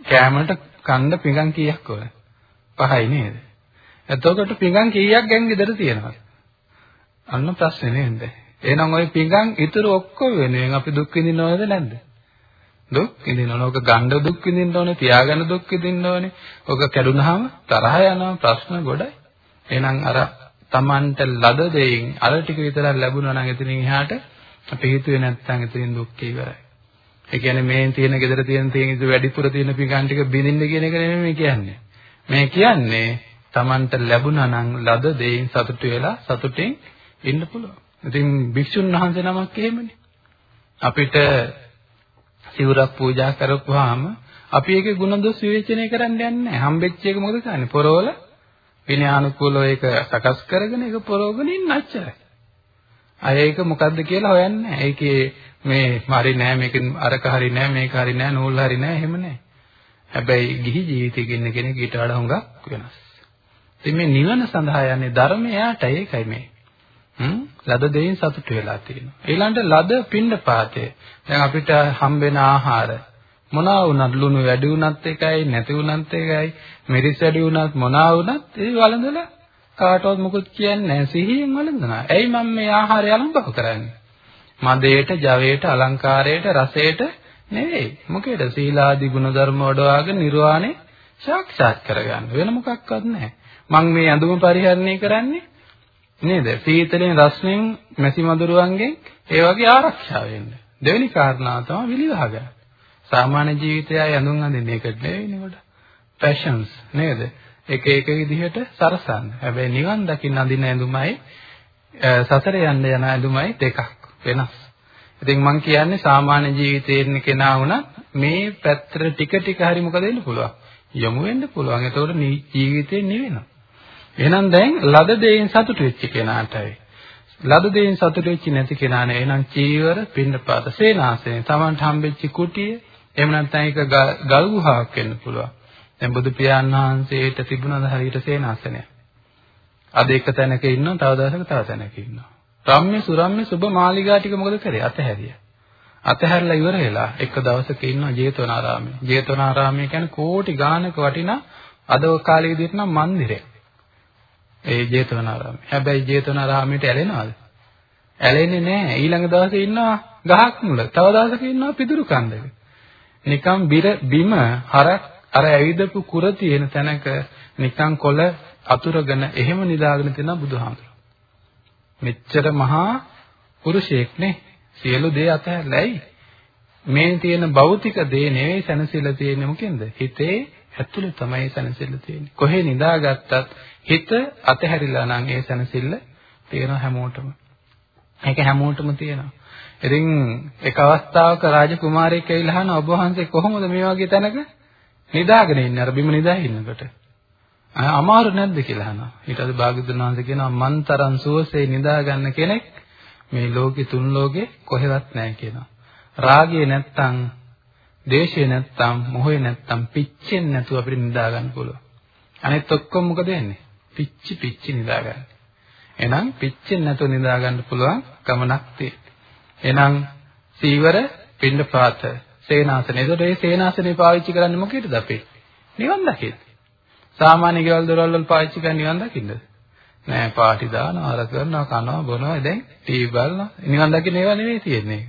කෑමට කන්න පිඟන් කීයක් ඕන? පහයි නේද? එතකොට පිඟන් කීයක් ගැන් ගෙදර තියෙනවද? අන්න ප්‍රශ්නේ නේද? එහෙනම් ওই පිඟන් ඉතුරු ඔක්කොම වෙනුවෙන් අපි දුක් විඳින්න ඕනද නැද්ද? දුක් විඳින්න ඕන. ඔක ගණ්ඩ දුක් විඳින්න ඕනේ, තියාගන්න දුක් විඳින්න ඕනේ. ඔක කැඩුනහම තරහ යනවා ප්‍රශ්න ගොඩයි. එහෙනම් අර Tamanට ලද දෙයින් අර ටික විතරක් ලැබුණා නම් එතනින් එහාට අපි හිතුවේ නැත්නම් එතනින් දුක් ඉවරයි. ඒ කියන්නේ මේ තියෙන gedara තියෙන තියෙන ඉත වැඩිපුර තියෙන පිඟන් ටික බිඳින්න කියන එක නෙමෙයි මේ කියන්නේ. මේ කියන්නේ Tamanට ලැබුණා නම් ලද දෙයින් සතුටු වෙලා සතුටින් ඉන්න පුළුවන්. ඉතින් භික්ෂුන් වහන්සේ නමක් එහෙමනේ. අපිට සිවුරක් පූජා කරපුවාම අපි ඒකේ ಗುಣදොස් විවේචනය කරන්න යන්නේ නැහැ. හම්බෙච්ච එක මොකද කරන්නේ? පොරවල විනයානුකූලව ඒක සකස් කරගෙන ඒක පොරවගෙන ඉන්න අච්චරයි. අය ඒක මොකද්ද කියලා හොයන්නේ නැහැ. ඒකේ මේ හරි නෑ මේක අරක හරි නෑ මේක හරි නෑ නූල් හරි නෑ එහෙම නෑ. හැබැයි ගිහි ජීවිතයක ඉන්න කෙනෙක් ඊට වඩා හුඟක් වෙනස්. ඉතින් මේ නිවන සඳහා යන්නේ ධර්මයට ඒකයි මේ. හ්ම් ලද දෙයින් සතුටු වෙලා තියෙනවා. ඊළඟට ලද පින්න පාතේ. දැන් අපිට හම්බෙන ආහාර මොනවා වුණත් ලුණු වැඩි වුණත් එකයි නැති වුණත් එකයි මිරිස් වැඩි වුණත් මොනවා වුණත් ඒ වළඳලා කාටවත් මොකුත් කියන්නේ නැහැ සිහියෙන් වළඳනවා. ඇයි මම මේ ආහාරය අලම්බව කරන්නේ? මදේට, ජවයට, අලංකාරයට, රසයට නෙවෙයි. මොකේද? සීලාදී ගුණධර්ම වඩවාගෙන නිර්වාණය සාක්ෂාත් කරගන්න. වෙන මොකක්වත් නැහැ. මම මේ ඇඳුම පරිහරණය කරන්නේ නේද? සීතලෙන් රස්නෙන් මැසි මදුරුවන්ගෙන් ඒ වගේ ආරක්ෂා වෙන්න. දෙවෙනි කාරණාව තමයි විලිවහ ගන්න. සාමාන්‍ය ජීවිතය ඇඳුම් අඳින්නේ ඒකට නෙවෙයිනේ කොට. ෆැෂන්ස් නේද? එක එක විදිහට සරසන්න. හැබැයි නිවන් දකින්න අඳින ඇඳුමයි සසර යන්න යන ඇඳුමයි දෙකක් වෙනස්. ඉතින් මම කියන්නේ සාමාන්‍ය ජීවිතයේ ඉන්න කෙනා වුණත් මේ පැත්තට ටික ටික හරි මොකද වෙන්න පුළුවන්. යොමු වෙන්න පුළුවන්. එතකොට ජීවිතේ නිවෙනවා. එහෙනම් දැන් ලද දෙයින් සතුටු වෙච්ච කෙනාටයි ලද දෙයින් සතුටු වෙච්ච නැති කෙනා නේ එහෙනම් චීවර පින්නපාත සේනාසනේ Tamanට හම්බෙච්ච කුටිය එහෙම නැත්නම් ඒක ගල් ගුහාවක් වෙන්න පුළුවන් දැන් බුදු පියාණන් වහන්සේට තිබුණාද හරියට සේනාසනය අද එක තැනක ඉන්නවා තව දවසක තව තැනක ඉන්නවා රම්ම්‍ය සුරම්ම්‍ය සුබ මාලිගා ටික මොකද කරේ අතහැරියා අතහැරලා ඉවර වෙලා එක දවසක ඉන්නවා ජේතවනාරාමයේ ජේතවනාරාමය කියන්නේ කෝටි ගානක වටිනා අද කාලේ විදිහට නම් මන්දිරයක් ඒ ජේතවනාරාමේ. හැබැයි ජේතවනාරාමයට ඇලෙනවද? ඇලෙන්නේ නැහැ. ඊළඟ දවසේ ඉන්නවා ගහක් මුල. තව දවසක ඉන්නවා පිදුරු කන්දක. නිකම් බිර බිම හරක් අර ඇවිදපු කුර තියෙන තැනක නිකම් කොළ අතුරගෙන එහෙම නිදාගෙන තියෙන බුදුහාමුදුරුවෝ. මෙච්චර මහා පුරුෂයෙක් නේ. සියලු දේ අතහැරලායි. මේ තියෙන භෞතික දේ නෙවෙයි සැනසෙලා තියෙන්නේ මොකෙන්ද? හිතේ ඇතුළේ තමයි සැනසෙල්ල තියෙන්නේ. කොහේ නිදාගත්තත් හිත අතහැරිලා නම් ඒ සැනසෙල්ල තියෙන හැමෝටම. ඒක හැමෝටම තියෙනවා. ඉතින් එක අවස්ථාවක රාජකුමාරයෙක් ඇවිල්ලා අහන ඔබ වහන්සේ කොහොමද මේ වගේ තැනක නිදාගෙන ඉන්නේ අර බිම නිදා ඉන්නකොට? අමාරු නැද්ද කියලා අහනවා. ඊට පස්සේ භාග්‍යවතුන් වහන්සේ කියනවා මන්තරන් සුවසේ නිදා ගන්න කෙනෙක් මේ ලෝකේ තුන් ලෝකේ කොහෙවත් නැහැ කියනවා. රාගය නැත්තම් දේශය නැත්තම් මොහේ නැත්තම් පිච්චෙන්නේ නැතුව අපිට නිදා ගන්න පුළුවන්. අනෙත් ඔක්කොම මොකද වෙන්නේ? පිච්චි පිච්චි නිදා ගන්න. එහෙනම් පිච්චෙන්නේ නැතුව නිදා ගන්න පුළුවන් ගමනක් තියෙනවා. එහෙනම් සීවර පින්නපාත සේනාසන. ඒකට මේ සේනාසනේ පාවිච්චි කරන්නේ මොකේද අපි? නිවන් දකින්න. සාමාන්‍ය ගෙවල් දොරවල් වල පාවිච්චි කරන්නේ නිවන් දකින්නද? නෑ පාටි දානවා, අර කරනවා, කනවා, බොනවා, දැන් ටීවී බලනවා. නිවන් දකින්න ඒවා නෙවෙයි තියෙන්නේ.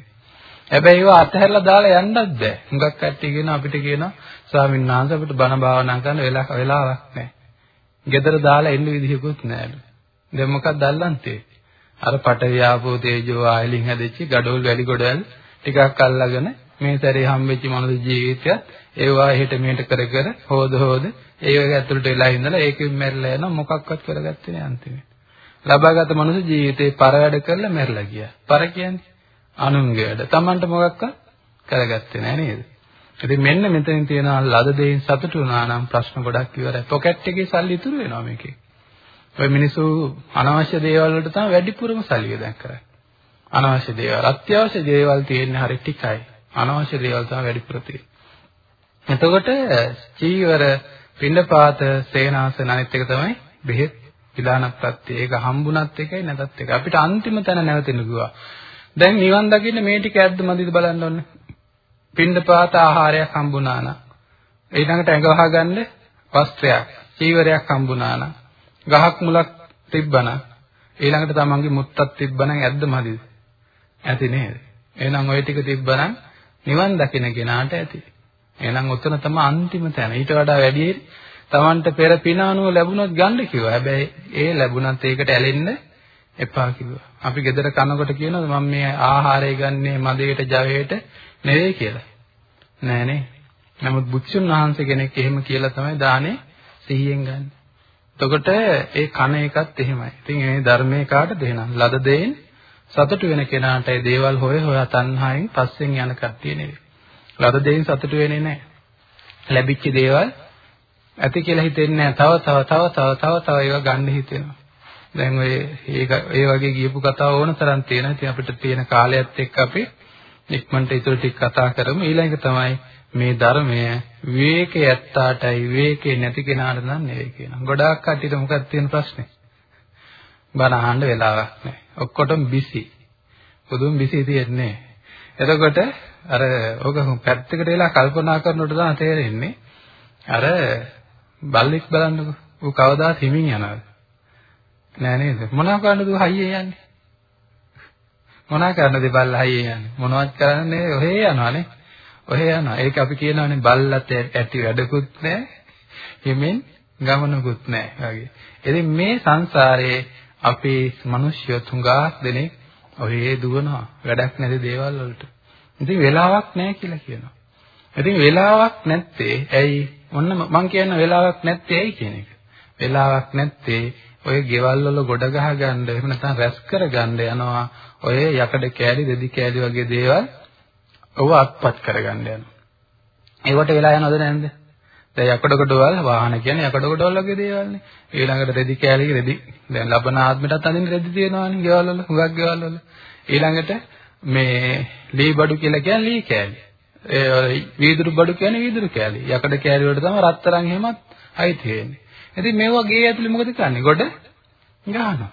හැබැයි ඒවා අතහැරලා දාලා යන්නත් බෑ. හුඟක් කට්ටිය කියන අපිට කියනවා ස්වාමීන් වහන්සේ අපිට බණ භාවනා කරන්න වෙලා වෙලාවක් නැහැ. ගෙදර දාලා එන්න විදිහකුත් නැහැ. දැන් මොකක්ද අල්ලන්නේ? අර පටවියාපෝ තේජෝ ආයලින් හැදෙච්ච gadol වැලි ගොඩවල් ටිකක් අල්ලගෙන මේ සැරේ හම්බෙච්ච මනුස්ස ජීවිතයත් ඒවා එහෙට මෙහෙට කර කර හොද හොද ඒ වගේ ඇතුළට වෙලා ඉඳලා ඒකෙන් මැරිලා යනවා මොකක්වත් කරගත්තේ නෑ අන්තිමට. ලබාගත් මනුස්ස ජීවිතේ පර වැඩ කරලා මැරිලා ගියා. පර කියන්නේ අනුන්ගේ වැඩ. Tamanට මොකක්වත් කරගත්තේ නැහැ නේද? ඉතින් මෙන්න මෙතනින් තියෙන ලද දෙයින් සතුටු වුණා නම් ප්‍රශ්න ගොඩක් ඉවරයි. පොකට් එකේ සල්ලි ඉතුරු වෙනවා මේකේ. ඔය මිනිස්සු අනවශ්‍ය දේවල් වලට තමයි වැඩිපුරම සල්ලි වියදම් කරන්නේ. අනවශ්‍ය දේවල් අත්‍යවශ්‍ය දේවල් තියෙන්නේ හරිය ටිකයි. අනවශ්‍ය දේවල් තමයි වැඩිපුර තියෙන්නේ. එතකොට චීවර පින්නපාත සේනාසන අනිත් එක තමයි බෙහෙත් විලානප්‍රත්‍ය. ඒක හම්බුණත් එකයි නැතත් එකයි. අපිට අන්තිම තැන නැවතෙන්න ගියා. දැන් නිවන් දකින්න මේ ටික ඇද්ද මදිද බලන්න ඕනේ. පින්දපාත ආහාරයක් හම්බුණා නම් ඊළඟට ඇඟ වහගන්න වස්ත්‍රයක්, චීවරයක් හම්බුණා නම් ගහක් මුලක් තිබ්බනම් ඊළඟට තමන්ගේ මුත්තක් තිබ්බනම් ඇද්ද මදිද? ඇති නේද? එහෙනම් ওই ටික තිබ්බනම් නිවන් දකින්න කෙනාට ඇති. එහෙනම් ඔතන තමයි අන්තිම තැන. ඊට වඩා වැඩි තමන්ට පෙර පින අනුව ලැබුණොත් ගන්න කිව්වා. හැබැයි ඒ ලැබුණත් ඒකට ඇලෙන්න එපා කිව්වා. අපි ගෙදර කනකොට කියනවා මම මේ ආහාරය ගන්නේ මදේට ජවයට නෙවෙයි කියලා. නෑ නේ. නමුත් බුදුන් වහන්සේ කෙනෙක් එහෙම කියලා තමයි දානේ සිහියෙන් ගන්න. එතකොට ඒ කන එකත් එහෙමයි. ඉතින් මේ ධර්මයේ කාටද එහෙනම්? ලද දෙයින් සතුටු වෙන කෙනාට ඒ දේවල් හොය හොයා තණ්හාවෙන් පස්සෙන් යන කට්ටිය නෙවෙයි. ලද දෙයින් සතුටු වෙන්නේ නැහැ. ලැබිච්ච දේවල් ඇති කියලා හිතෙන්නේ නැහැ. තව තව තව තව තව තව ඒවා ගන්න හිතෙනවා. දැන් ඔය ඒ වගේ ගියපු කතා ඕන තරම් තියෙනවා. ඉතින් අපිට තියෙන කාලයත් එක්ක අපි ඉක්මනට ඊටු ටික කතා කරමු. ඊළඟ තමයි මේ ධර්මය විවේකයේ ඇත්තාටයි විවේකේ නැති කෙනාට නම් නෙවෙයි කියනවා. ගොඩාක් කට්ටියට මොකක්ද තියෙන ප්‍රශ්නේ? බණ අහන්න වෙලාවක් නැහැ. ඔක්කොටම බිසි. පුදුම බිසි තියෙන්නේ. එතකොට අර ඔක පැත්තකට වෙලා කල්පනා කරනකොට තමයි තේරෙන්නේ අර බල්ලෙක් බලන්නකෝ. ඌ කවදාත් හිමින් යනවාද? නෑ නේද? මොනවා කරන්නද ඌ හයියේ යන්නේ? මොනවා කරන්නද බල්ලා හයියේ යන්නේ? මොනවත් කරන්නේ ඔහේ යනවානේ. ඔහේ යනවා. ඒක අපි කියනවානේ බල්ලත් ඇති වැඩකුත් නෑ. හිමින් ගමනකුත් නෑ වගේ. ඉතින් මේ සංසාරයේ අපේ මිනිස්සු තුඟාක් දෙනෙක් ඔහේ දුවනවා. වැඩක් නැති දේවල් වලට. ඉතින් වෙලාවක් නැහැ කියලා කියනවා. ඉතින් වෙලාවක් නැත්තේ ඇයි? ඔන්න මං කියන වෙලාවක් නැත්තේ ඇයි කියන එක. වෙලාවක් නැත්තේ ඔය ගෙවල් වල ගොඩ ගහ ගන්න එහෙම නැත්නම් රැස් කර ගන්න යනවා. ඔය යකඩ කෑලි, දෙදි කෑලි වගේ දේවල් ඔව අත්පත් කර ගන්න යනවා. ඒවට වෙලා යනවද නැන්ද? දැන් යකඩ කොටවල් වාහන කියන්නේ යකඩ කොටවල් වගේ දේවල්නේ. ඊළඟට රෙදි කෑලි රෙදි දැන් ලබන ආත්මයටත් අදින්න රෙදි තියෙනවානේ ගෙවල් වල හුඟක් ගෙවල් වල. ඊළඟට මේ ලී බඩු කියලා කියන්නේ ලී කෑලි. ඒ වීදුරු බඩු කියන්නේ වීදුරු කෑලි. යකඩ කෑලි වලට තමයි රත්තරන් එහෙමත් අයිති වෙන්නේ. ඉතින් මේවා ගේ ඇතුලේ මොකද කරන්නේ? ගොඩ ගන්නවා.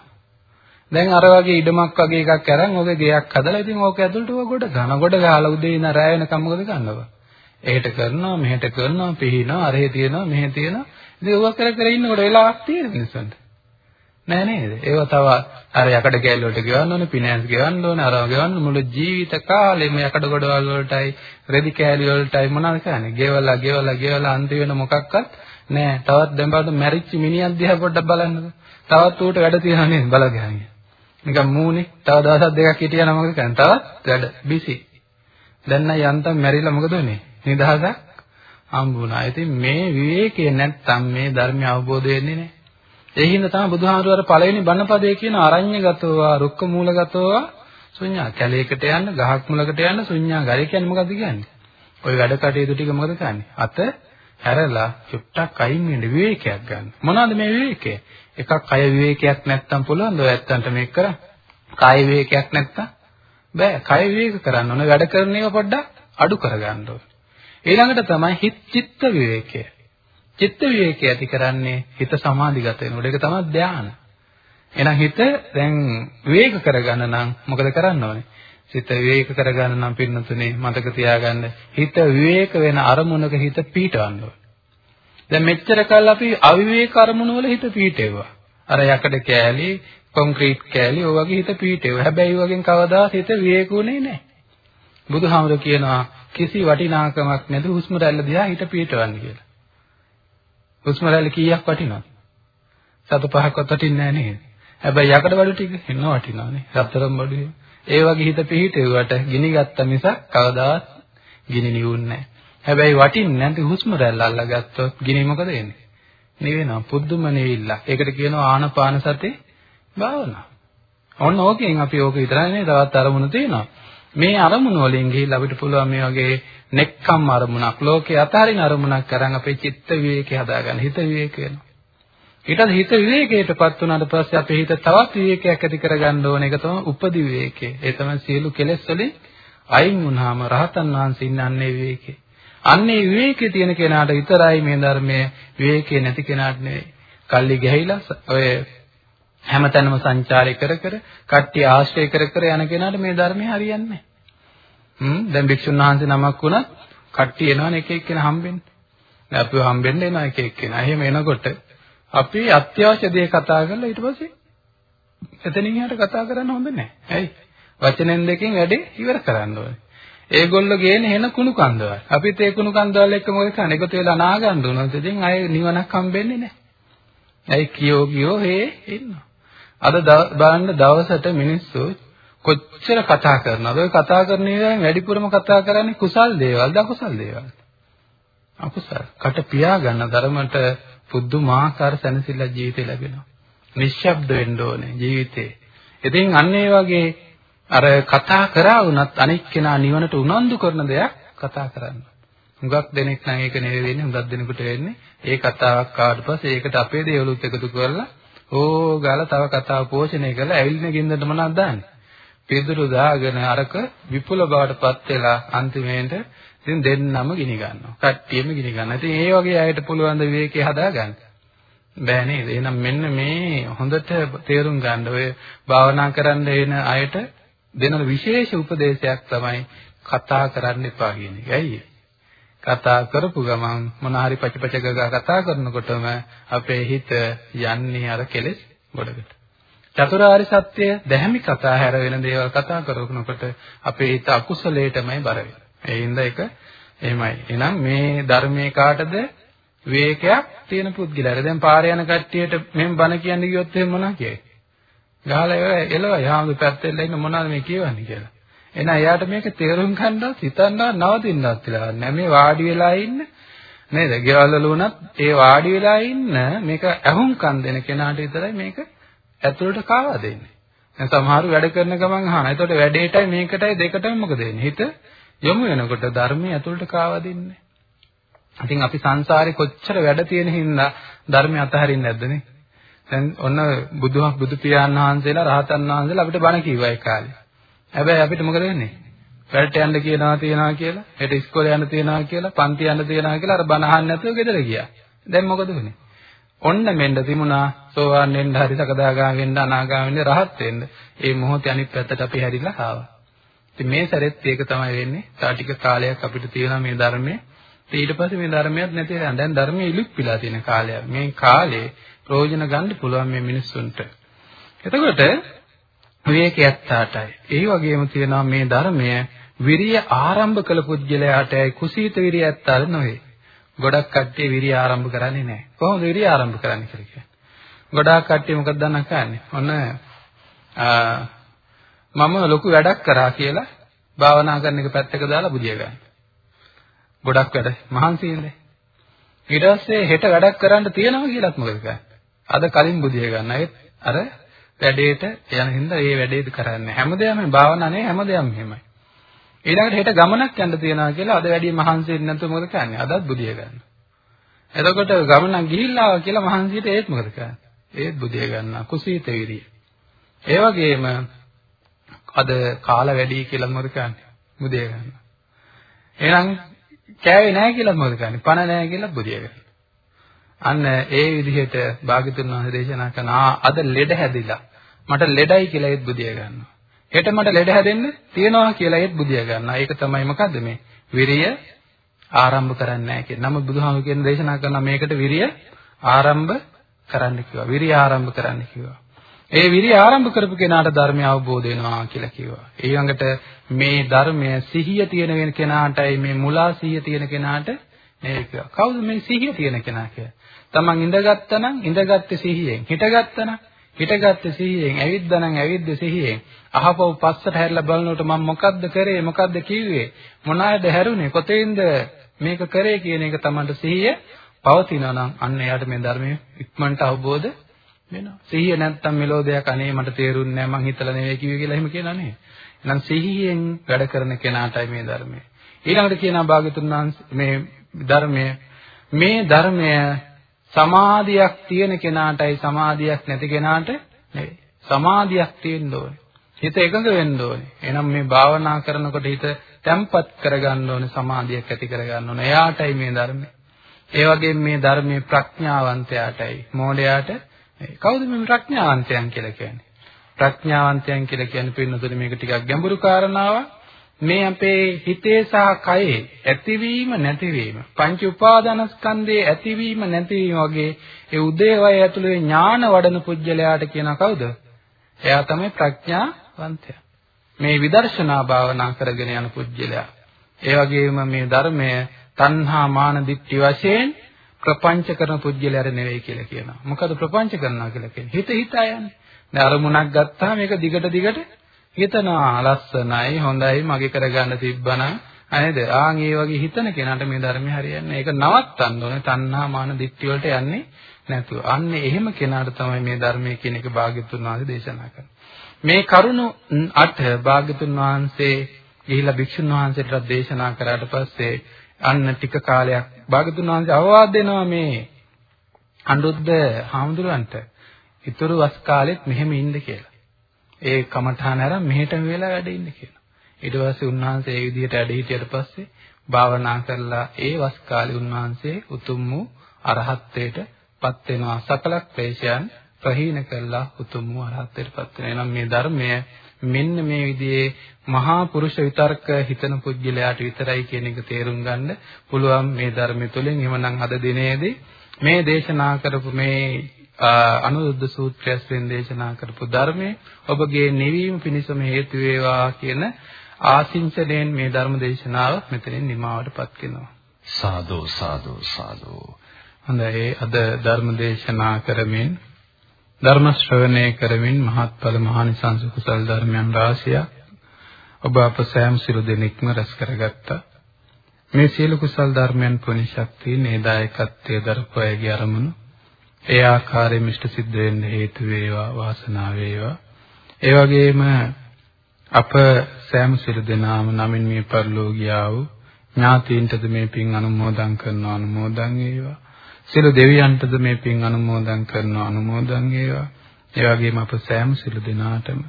දැන් අර වගේ ඉඩමක් වගේ එකක් අරන් ඔගේ ගෙයක් හදලා ඉතින් ඕක ඇතුළට ඔය ගොඩ ගන්න. ගොඩ ගහලා උදේ ඉඳන් රැය වෙනකම් මොකද කරන්නව? එහෙට කරනවා, මෙහෙට කරනවා, පිහිනවා, අරහෙ තියනවා, මෙහෙ තියනවා. ඉතින් ඕවා කර කර ඉන්නකොට වෙලාවක් තියෙන මිනිස්සුන්ට. නෑ නේද? ඒව තව අර යකඩ කෑල්ල වලට ගෙවන්න ඕනේ, ෆිනෑන්ස් ගෙවන්න ඕනේ, අරව ගෙවන්න මුළු ජීවිත කාලෙම යකඩ ගොඩවල් වලටයි, රෙදි කෑලි වලටයි මොනවද කරන්නේ? ගෙවලා, ගෙවලා, ගෙවලා අන්ති වෙන මොකක්වත් නෑ. තවත් දැන් බලන්න මැරිච්ච මිනිහක් දිහා පොඩ්ඩක් බලන්නකෝ. තවත් ඌට වැඩ තියනවා නේද? බලගහන්නේ. නිකන් මූනේ තව දවස් දෙකක් හිටියා නම් මොකද කරන්නේ? තවත් වැඩ බිසි. දැන් නම් යන්තම් මැරිලා මොකද වෙන්නේ? නිදහසක් හම්බුණා. ඉතින් මේ විවේකයේ නැත්තම් මේ ධර්මය අවබෝධ වෙන්නේ නැහැ. ඒ හින්දා තමයි බුදුහාමුදුරුවෝ පළවෙනි බණපදයේ කියන අරඤ්‍යගතෝවා රුක්ක මූලගතෝවා ශුඤ්ඤා කැලේකට යන්න ගහක් මුලකට යන්න ශුඤ්ඤා ගරේ කියන්නේ මොකද්ද කියන්නේ? ওই වැඩ කටයුතු ටික මොකද කරන්නේ? අත හැරලා චුට්ටක් අයින් වෙන්න විවේකයක් ගන්න. මොනවද මේ විවේකය? එකක් කය විවේකයක් නැත්තම් පුළුවන්ද ඔය ඇත්තන්ට මේක කරන්න? කාය විවේකයක් නැත්තම් බෑ. කය විවේක කරන්න ඕන වැඩ කරන ඒවා පොඩ්ඩක් අඩු කරගන්න ඕන. ඊළඟට තමයි හිත චිත්ත විවේකය. චිත්ත විවේකය ඇති කරන්නේ හිත සමාධිගත වෙනකොට. ඒක තමයි ධානය. එහෙනම් හිත දැන් විවේක කරගන්න නම් මොකද කරන්න ඕනේ? සිත විවේක කරගන්න නම් පින්නතුනේ මතක තියාගන්න හිත විවේක වෙන අරමුණක හිත පීඩවන්න ඕනේ. දැන් මෙච්චර කල් අපි අවිවේක අරමුණු වල හිත පීඩේවා. අර යකඩ කෑලි, කොන්ක්‍රීට් කෑලි ඔය වගේ හිත පීඩේවා. හැබැයි ඒ වගේ කවදාත් හිත විවේකුනේ නැහැ. බුදුහාමුදුර කියනවා කිසි වටිනාකමක් නැතුව හුස්ම රැල්ල දිහා හිත පීඩවන්න කියලා. හුස්ම රැල්ල කීයක් වටිනවද? සත පහක්වත් වටින්නේ නැහැ නේද? හැබැයි යකඩ බඩු ටික එන්න වටිනවනේ. රත්තරන් බඩු ඒ වගේ හිත පිහිටෙව්වට ගිනි ගත්ත මිසක් කවදාවත් ගිනි නිවුන්නේ නැහැ. හැබැයි වටින්නේ නැති හුස්ම රැල්ල අල්ලගත්තොත් ගිනි මොකද වෙන්නේ? නිවෙනවා. පුදුම නිවිල්ල. ඒකට කියනවා ආනපාන සති භාවනාව. ඔන්න ඕකෙන් අපි ඕක විතරයි නේ තවත් අරමුණු තියෙනවා. මේ අරමුණු වලින් ගිහිල්ලා අපිට පුළුවන් මේ වගේ නෙක්ඛම් අරමුණක් ලෝකේ අතහරින අරමුණක් කරන් අපේ චිත්ත විවේකේ හදාගන්න හිත විවේක වෙනවා. ඊට හිත විවේකයටපත් වුණාට පස්සේ අපේ හිත තවත් විවේකයක් ඇති කරගන්න ඕන එක තමයි උපදි විවේකේ. ඒ තමයි සියලු කෙලෙස් වලින් අයින් වුණාම රහතන් වහන්සේ ඉන්නන්නේ විවේකේ. අන්නේ විවේකේ තියෙන කෙනාට විතරයි මේ ධර්මයේ විවේකේ නැති කෙනාට නෙවෙයි. කල්ලි ගහිලා ඔය හැමතැනම සංචාරය කර කර කට්ටිය ආශ්‍රය කර කර යන කෙනාට මේ ධර්මය හරියන්නේ නැහැ. හ්ම් දැන් භික්ෂුන් වහන්සේ නමක් වුණත් කට්ටිය එනවනේ එක එක්කෙනා හම්බෙන්න. දැන් අපිව හම්බෙන්න එනවා එක එක්කෙනා. එහෙම එනකොට අපි අත්‍යවශ්‍ය දේ කතා කරලා ඊට පස්සේ එතනින් එහාට කතා කරන්න හොඳ නැහැ. ඇයි? වචනෙන් දෙකෙන් වැඩේ ඉවර කරන්න ඕනේ. ඒගොල්ලෝ ගේන්නේ එන කුණු කන්දවල්. අපිත් ඒ කුණු කන්දවල් එක්ක මොකද කරන්නේ? එකතු වෙලා නාගන්න උනොත් ඉතින් අය නිවනක් හම්බෙන්නේ නැහැ. ඇයි කියෝ කියෝ හේ ඉන්නවා. අද බලන්න දවසට මිනිස්සු කොච්චර කතා කරනවද? ඔය කතා කරන ඒවායින් වැඩිපුරම කතා කරන්නේ කුසල් දේවල්ද අකුසල් දේවල්ද? අකුසල්. කට පියා ගන්න ධර්මයට පුදුමාකාර සැනසෙල්ල ජීවිතේ ලැබෙනවා. නිශ්ශබ්ද වෙන්න ඕනේ ජීවිතේ. ඉතින් අන්න ඒ වගේ අර කතා කරා වුණත් අනික් කෙනා නිවනට උනන්දු කරන දෙයක් කතා කරන්න. හුඟක් දෙනෙක් නම් ඒක නෙවෙයි වෙන්නේ හුඟක් දෙනෙකුට වෙන්නේ ඒ කතාවක් ආවට පස්සේ ඒකට අපේ දේවලුත් එකතු කරලා ඕ ගාලා තව කතාව පෝෂණය කරලා ඇවිල්ලා ගින්දරට මොනවද දාන්නේ? පිදුරු දාගෙන අරක විපුල බවට පත් වෙලා අන්තිමේට ඉතින් දෙන්නම ගිනි ගන්නවා. කට්ටියම ගිනි ගන්නවා. ඉතින් ඒ වගේ අයට පුළුවන් ද විවේකේ හදාගන්න. බෑ නේද? එහෙනම් මෙන්න මේ හොඳට තේරුම් ගන්න ඔය භාවනා කරන්න එන අයට දෙන විශේෂ උපදේශයක් තමයි කතා කරන්න එපා කියන එක. ඇයි කතා කරපු ගමන් මොන හරි පචපච ගගා කතා කරනකොටම අපේ හිත යන්නේ අර කෙලෙස් ගොඩකට. චතුරාර්ය සත්‍ය දැහැමි කතා හැර වෙන දේවල් කතා කරනකොට අපේ හිත අකුසලයටමයි බර වෙන්නේ. ඒ හින්දා ඒක එහෙමයි. එහෙනම් මේ ධර්මයේ කාටද විවේකයක් තියෙන පුද්ගලයාට. දැන් පාරේ යන කට්ටියට මෙහෙම බණ කියන්නේ කිව්වොත් එහෙම මොනවා කියයි? ගහලා එලවයි. හාමුදුර පැත්තෙල්ලා ඉන්න මොනවද මේ කියවන්නේ කියලා. එහෙනම් එයාට මේක තේරුම් ගන්නවත් හිතන්නවත් නවතින්නවත් කියලා නෑ. මේ වාඩි වෙලා ඉන්න නේද? ගෙවල් වල උනත් ඒ වාඩි වෙලා ඉන්න මේක ඇහුම්කන් දෙන කෙනාට විතරයි මේක ඇතුළට කාවා දෙන්නේ. දැන් සමහරු වැඩ කරන ගමන් අහන. එතකොට වැඩේටයි මේකටයි දෙකටම මොකද වෙන්නේ? හිත යොමු වෙනකොට ධර්මයේ ඇතුළට කාවා දෙන්නේ. ඉතින් අපි සංසාරේ කොච්චර වැඩ තියෙන හින්දා ධර්මය අතහරින්නේ නැද්ද නේ? දැන් ඔන්න බුදුහා බුදු පියාණන් වහන්සේලා රහතන් වහන්සේලා අපිට බණ කිව්වා ඒ කාලේ. හැබැයි අපිට මොකද වෙන්නේ? වැඩට යන්න කියනවා තියනවා කියලා, හෙට ඉස්කෝලේ යන්න තියනවා කියලා, පන්ති යන්න තියනවා කියලා අර බණ අහන්න නැතුව ගෙදර ගියා. දැන් මොකද වෙන්නේ? ඔන්න මෙන්න තිමුණා සෝවාන් වෙන්න හරි සකදාගාම වෙන්න අනාගාම වෙන්න රහත් වෙන්න. ඒ මොහොතේ අනිත් පැත්තට අපි හැරිලා ආවා. ඉතින් මේ සැරෙත් ඒක තමයි වෙන්නේ. තා ටික කාලයක් අපිට තියෙනවා මේ ධර්මයේ. ඊට පස්සේ මේ ධර්මයක් නැති වෙනවා. දැන් ධර්මයේ ඉලිප්පිලා තියෙන කාලයක්. මේ කාලේ ප්‍රයෝජන ගන්න පුළුවන් මේ මිනිස්සුන්ට. එතකොට විවේකයක් තාටයි. ඒ වගේම තියෙනවා මේ ධර්මය විරිය ආරම්භ කළ පුජ්‍යලයාටයි කුසීත විරිය ඇත්තාල නෙවෙයි. ගොඩක් කට්ටිය විරිය ආරම්භ කරන්නේ නැහැ. කොහොමද විරිය ආරම්භ කරන්නේ කියලා කියන්නේ? ගොඩාක් කට්ටිය මොකද දන්නව කියන්නේ? ඔන්න මම ලොකු වැඩක් කරා කියලා භාවනා කරන එක පැත්තක දාලා බුදිය ගන්න. ගොඩක් වැඩ මහන්සියෙන්නේ. ඊට පස්සේ හෙට වැඩක් කරන්න තියෙනවා කියලාත් මොකද කරන්නේ? අද කලින් බුදිය ගන්න. ඒත් අර වැඩේට යන හින්දා ඒ වැඩේද කරන්නේ. හැමදේම භාවනා නේ හැමදේම එහෙමයි. ඊළඟට හෙට ගමනක් යන්න තියනවා කියලා අද වැඩි මහන්සි වෙන්නේ නැතුව මොකද කරන්නේ? අදත් බුදිය ගන්න. එතකොට ගමනක් ගිහිල්ලා ආවා කියලා මහන්සියට ඒත් මොකද කරන්නේ? ඒත් බුදිය ගන්නවා. කුසීත විරිය. ඒ වගේම අද කාල වැඩි කියලා මොකද කරන්නේ? බුදිය ගන්නවා. එහෙනම් කෑවේ නැහැ කියලා මොකද කරන්නේ? පණ නැහැ කියලා බුදිය ගන්නවා. අන්න ඒ විදිහට භාග්‍යතුන් වහන්සේ දේශනා කරන අද ලෙඩ හැදිලා මට ලෙඩයි කියලා ඒත් බුදිය ගන්නවා. හෙට මට ලෙඩ හැදෙන්න තියනවා කියලා ඒත් බුදිය ගන්නවා. ඒක තමයි මොකද්ද මේ? විරිය ආරම්භ කරන්නේ නැහැ කියන. නමුත් බුදුහාමුදුරු කියන දේශනා කරන මේකට විරිය ආරම්භ කරන්න කිව්වා. විරිය ආරම්භ කරන්න කිව්වා. ඒ විරිය ආරම්භ කරපු කෙනාට ධර්මය අවබෝධ වෙනවා කියලා කිව්වා. ඊළඟට මේ ධර්මය සිහිය තියෙන වෙන කෙනාටයි මේ මුලා සිහිය තියෙන කෙනාට මේක. කවුද මේ සිහිය තියෙන කෙනා කියලා? තමන් ඉඳගත්තා නම් ඉඳගත්තේ සිහියෙන්. හිටගත්තා නම් හිටගත්තේ සිහියෙන්. ඇවිද්දා නම් ඇවිද්දේ සිහියෙන්. අහපව පස්සට හැරිලා බලනකොට මම මොකද්ද කරේ? මොකද්ද කිව්වේ? මොනවාද හැරුනේ? කොතෙන්ද මේක කරේ කියන එක තමන්ට සිහිය පවතිනවා නම් අන්න එයාට මේ ධර්මය ඉක්මනට අවබෝධ වෙනවා. සිහිය නැත්තම් මෙලෝදයක් අනේ මට තේරුන්නේ නැහැ මං හිතලා නෙවෙයි කිව්වේ කියලා එහෙම කියනවා නේ. එහෙනම් සිහියෙන් වැඩ කරන කෙනාටයි මේ ධර්මය. ඊළඟට කියනවා භාග්‍යතුන් වහන්සේ මේ ධර්මය මේ ධර්මය සමාධියක් තියෙන කෙනාටයි සමාධියක් නැති කෙනාට නෙවෙයි. සමාධියක් තියෙන්න ඕනේ. හිත එකඟ වෙන්න ඕනේ. එහෙනම් මේ භාවනා කරනකොට හිත තැම්පත් කරගන්න ඕනේ සමාධියක් ඇති කරගන්න ඕනේ. එයාටයි මේ ධර්මය. ඒ වගේම මේ ධර්මයේ ප්‍රඥාවන්තයාටයි මෝඩයාට කවුද මේ ප්‍රඥාවන්තයන් කියලා කියන්නේ? ප්‍රඥාවන්තයන් කියලා කියන්නේ පින්නතුනේ මේක ටිකක් ගැඹුරු කාරණාවක්. මේ අපේ හිතේ සහ කයේ ඇතිවීම නැතිවීම පංච උපාදානස්කන්ධයේ ඇතිවීම නැතිවීම වගේ ඒ උදේවය ඇතුළේ ඥාන වඩන පුජ්‍යලයාට කියන කවුද? එයා තමයි ප්‍රඥාවන්තයා. මේ විදර්ශනා භාවනා කරගෙන යන පුජ්‍යලයා. ඒ වගේම මේ ධර්මය තණ්හා මාන දිට්ඨි වශයෙන් ප්‍රපංච කරන පුජ්‍යලයාට නෙවෙයි කියලා කියනවා. මොකද ප්‍රපංච කරනවා කියලා කියන්නේ? හිත හිතා යන්නේ. දැන් අරමුණක් ගත්තාම මේක දිගට දිගට හිතනවා ලස්සනයි හොඳයි මගේ කරගන්න තිබ්බනම් නේද? ආන් ඒ වගේ හිතන කෙනාට මේ ධර්මය හරියන්නේ. ඒක නවත්තන්න ඕනේ. තණ්හා මාන දිට්ඨිය වලට යන්නේ නැතුව. අන්න එහෙම කෙනාට තමයි මේ ධර්මයේ කියන එක භාග්‍යතුන් වහන්සේ දේශනා කරන්නේ. මේ කරුණු අට භාග්‍යතුන් වහන්සේ ගිහිලා භික්ෂුන් වහන්සේට දේශනා කරාට පස්සේ අන්න ටික කාලයක් භාග්‍යතුන් වහන්සේ අවවාද දෙනවා මේ අනුරුද්ධ හාමුදුරන්ට. ඊතුරු වස් කාලෙත් මෙහෙම ඉන්න කියලා. ඒ කමඨාන අරන් මෙහෙටම වෙලා වැඩ ඉන්න කියලා. ඊට පස්සේ උන්වහන්සේ ඒ විදිහට වැඩ හිටියට පස්සේ භාවනා කරලා ඒ වස් කාලේ උන්වහන්සේ උතුම් වූ අරහත්ත්වයට පත් වෙනවා. සකල ක්ලේශයන් ප්‍රහීන කළා උතුම් වූ අරහත්ත්වයට පත් වෙනවා. එනම් මේ ධර්මය මෙන්න මේ විදිහේ මහා පුරුෂ විතර්ක හිතන පුද්ගලයාට විතරයි කියන එක තේරුම් ගන්න පුළුවන් මේ ධර්මය තුළින්. එhmenan අද දිනේදී මේ දේශනා කරපු මේ අනුරුද්ධ සූත්‍රයෙන් දේශනා කරපු ධර්මයේ ඔබගේ නිවීම පිණිසම හේතු වේවා කියන ආසින්චනයෙන් මේ ධර්ම දේශනාව මෙතනින් නිමාවටපත් වෙනවා. සාදු සාදු සාදු. හොඳයි අද ධර්ම දේශනා කරමින් ධර්ම ශ්‍රවණය කරමින් මහත්ඵල මහානිසංස කුසල් ධර්මයන් රාශියක් ඔබ අප සෑම සිළු දෙනෙක්ම රැස් කරගත්තා. මේ සියලු කුසල් ධර්මයන් පුණ්‍ය ශක්තිය නේදායකත්වයේ දරපෑගේ අරමුණු ඒ ආකාරයෙන් මිෂ්ඨ සිද්ධ වෙන්න හේතු වේවා වාසනාව වේවා. ඒ වගේම අප සෑම සිළු දෙනාම නමින් මේ පරිලෝකියා වූ ඥාතීන්ටද මේ පින් අනුමෝදන් කරනවා අනුමෝදන් වේවා. සිළු දෙවියන්ටද මේ පින් අනුමෝදන් කරනවා අනුමෝදන් වේවා. ඒ වගේම අප සෑම සිළු දෙනාටම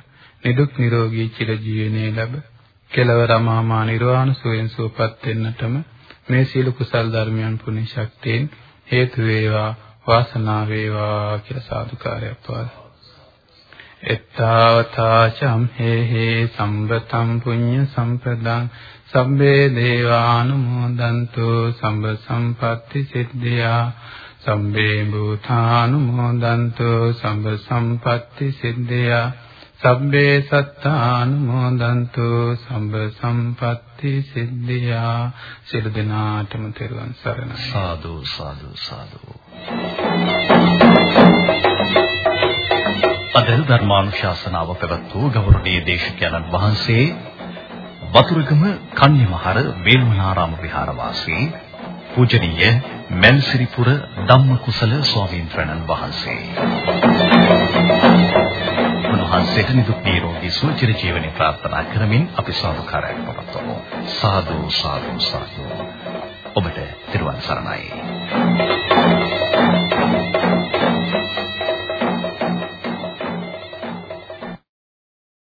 නිදුක් නිරෝගී චිරජීවනයේ ලැබ කෙලවර අමාමා නිර්වාණ සෝයෙන් සුවපත් වෙන්නටම මේ සීල කුසල් ධර්මයන් පුණ්‍ය ශක්තියෙන් හේතු වේවා වාසනාව වේවා කියලා සාදුකාරයක් පාද. එත්තාවතා චම්හෙහි සම්බතම් පුඤ්ඤ සම්පදං. සම්බේ දේවානුමෝදන්තු සම්බ සම්පatti සිද්ධියා. සම්බේ භූතානුමෝදන්තු සම්බ සම්පatti සිද්ධියා. සබ්බේ සත්තානුමෝදන්තු සම්බ සම්පatti සිද්ධියා. සියලු දෙනාටම තෙරුවන් සරණයි. සාදු සාදු සාදු. අද ධර්මානුශාසනාව පැවැත් වූ ගෞරවනීය දේශකයන්න් වහන්සේ වතුරුගම කන්‍යමහර වේළුවනාරාම විහාරවාසී පූජනීය මන්සිරිපුර ධම්මකුසල ස්වාමීන් වහන්සේ වහන්සේට නිදුක් නිරෝගී සුව චිර ජීවනයේ ප්‍රාර්ථනා කරමින් අපි සාදුකාරයක් පවත්වමු. සාදු සාදු සාදු. ඔබට තිරුවන් සරණයි.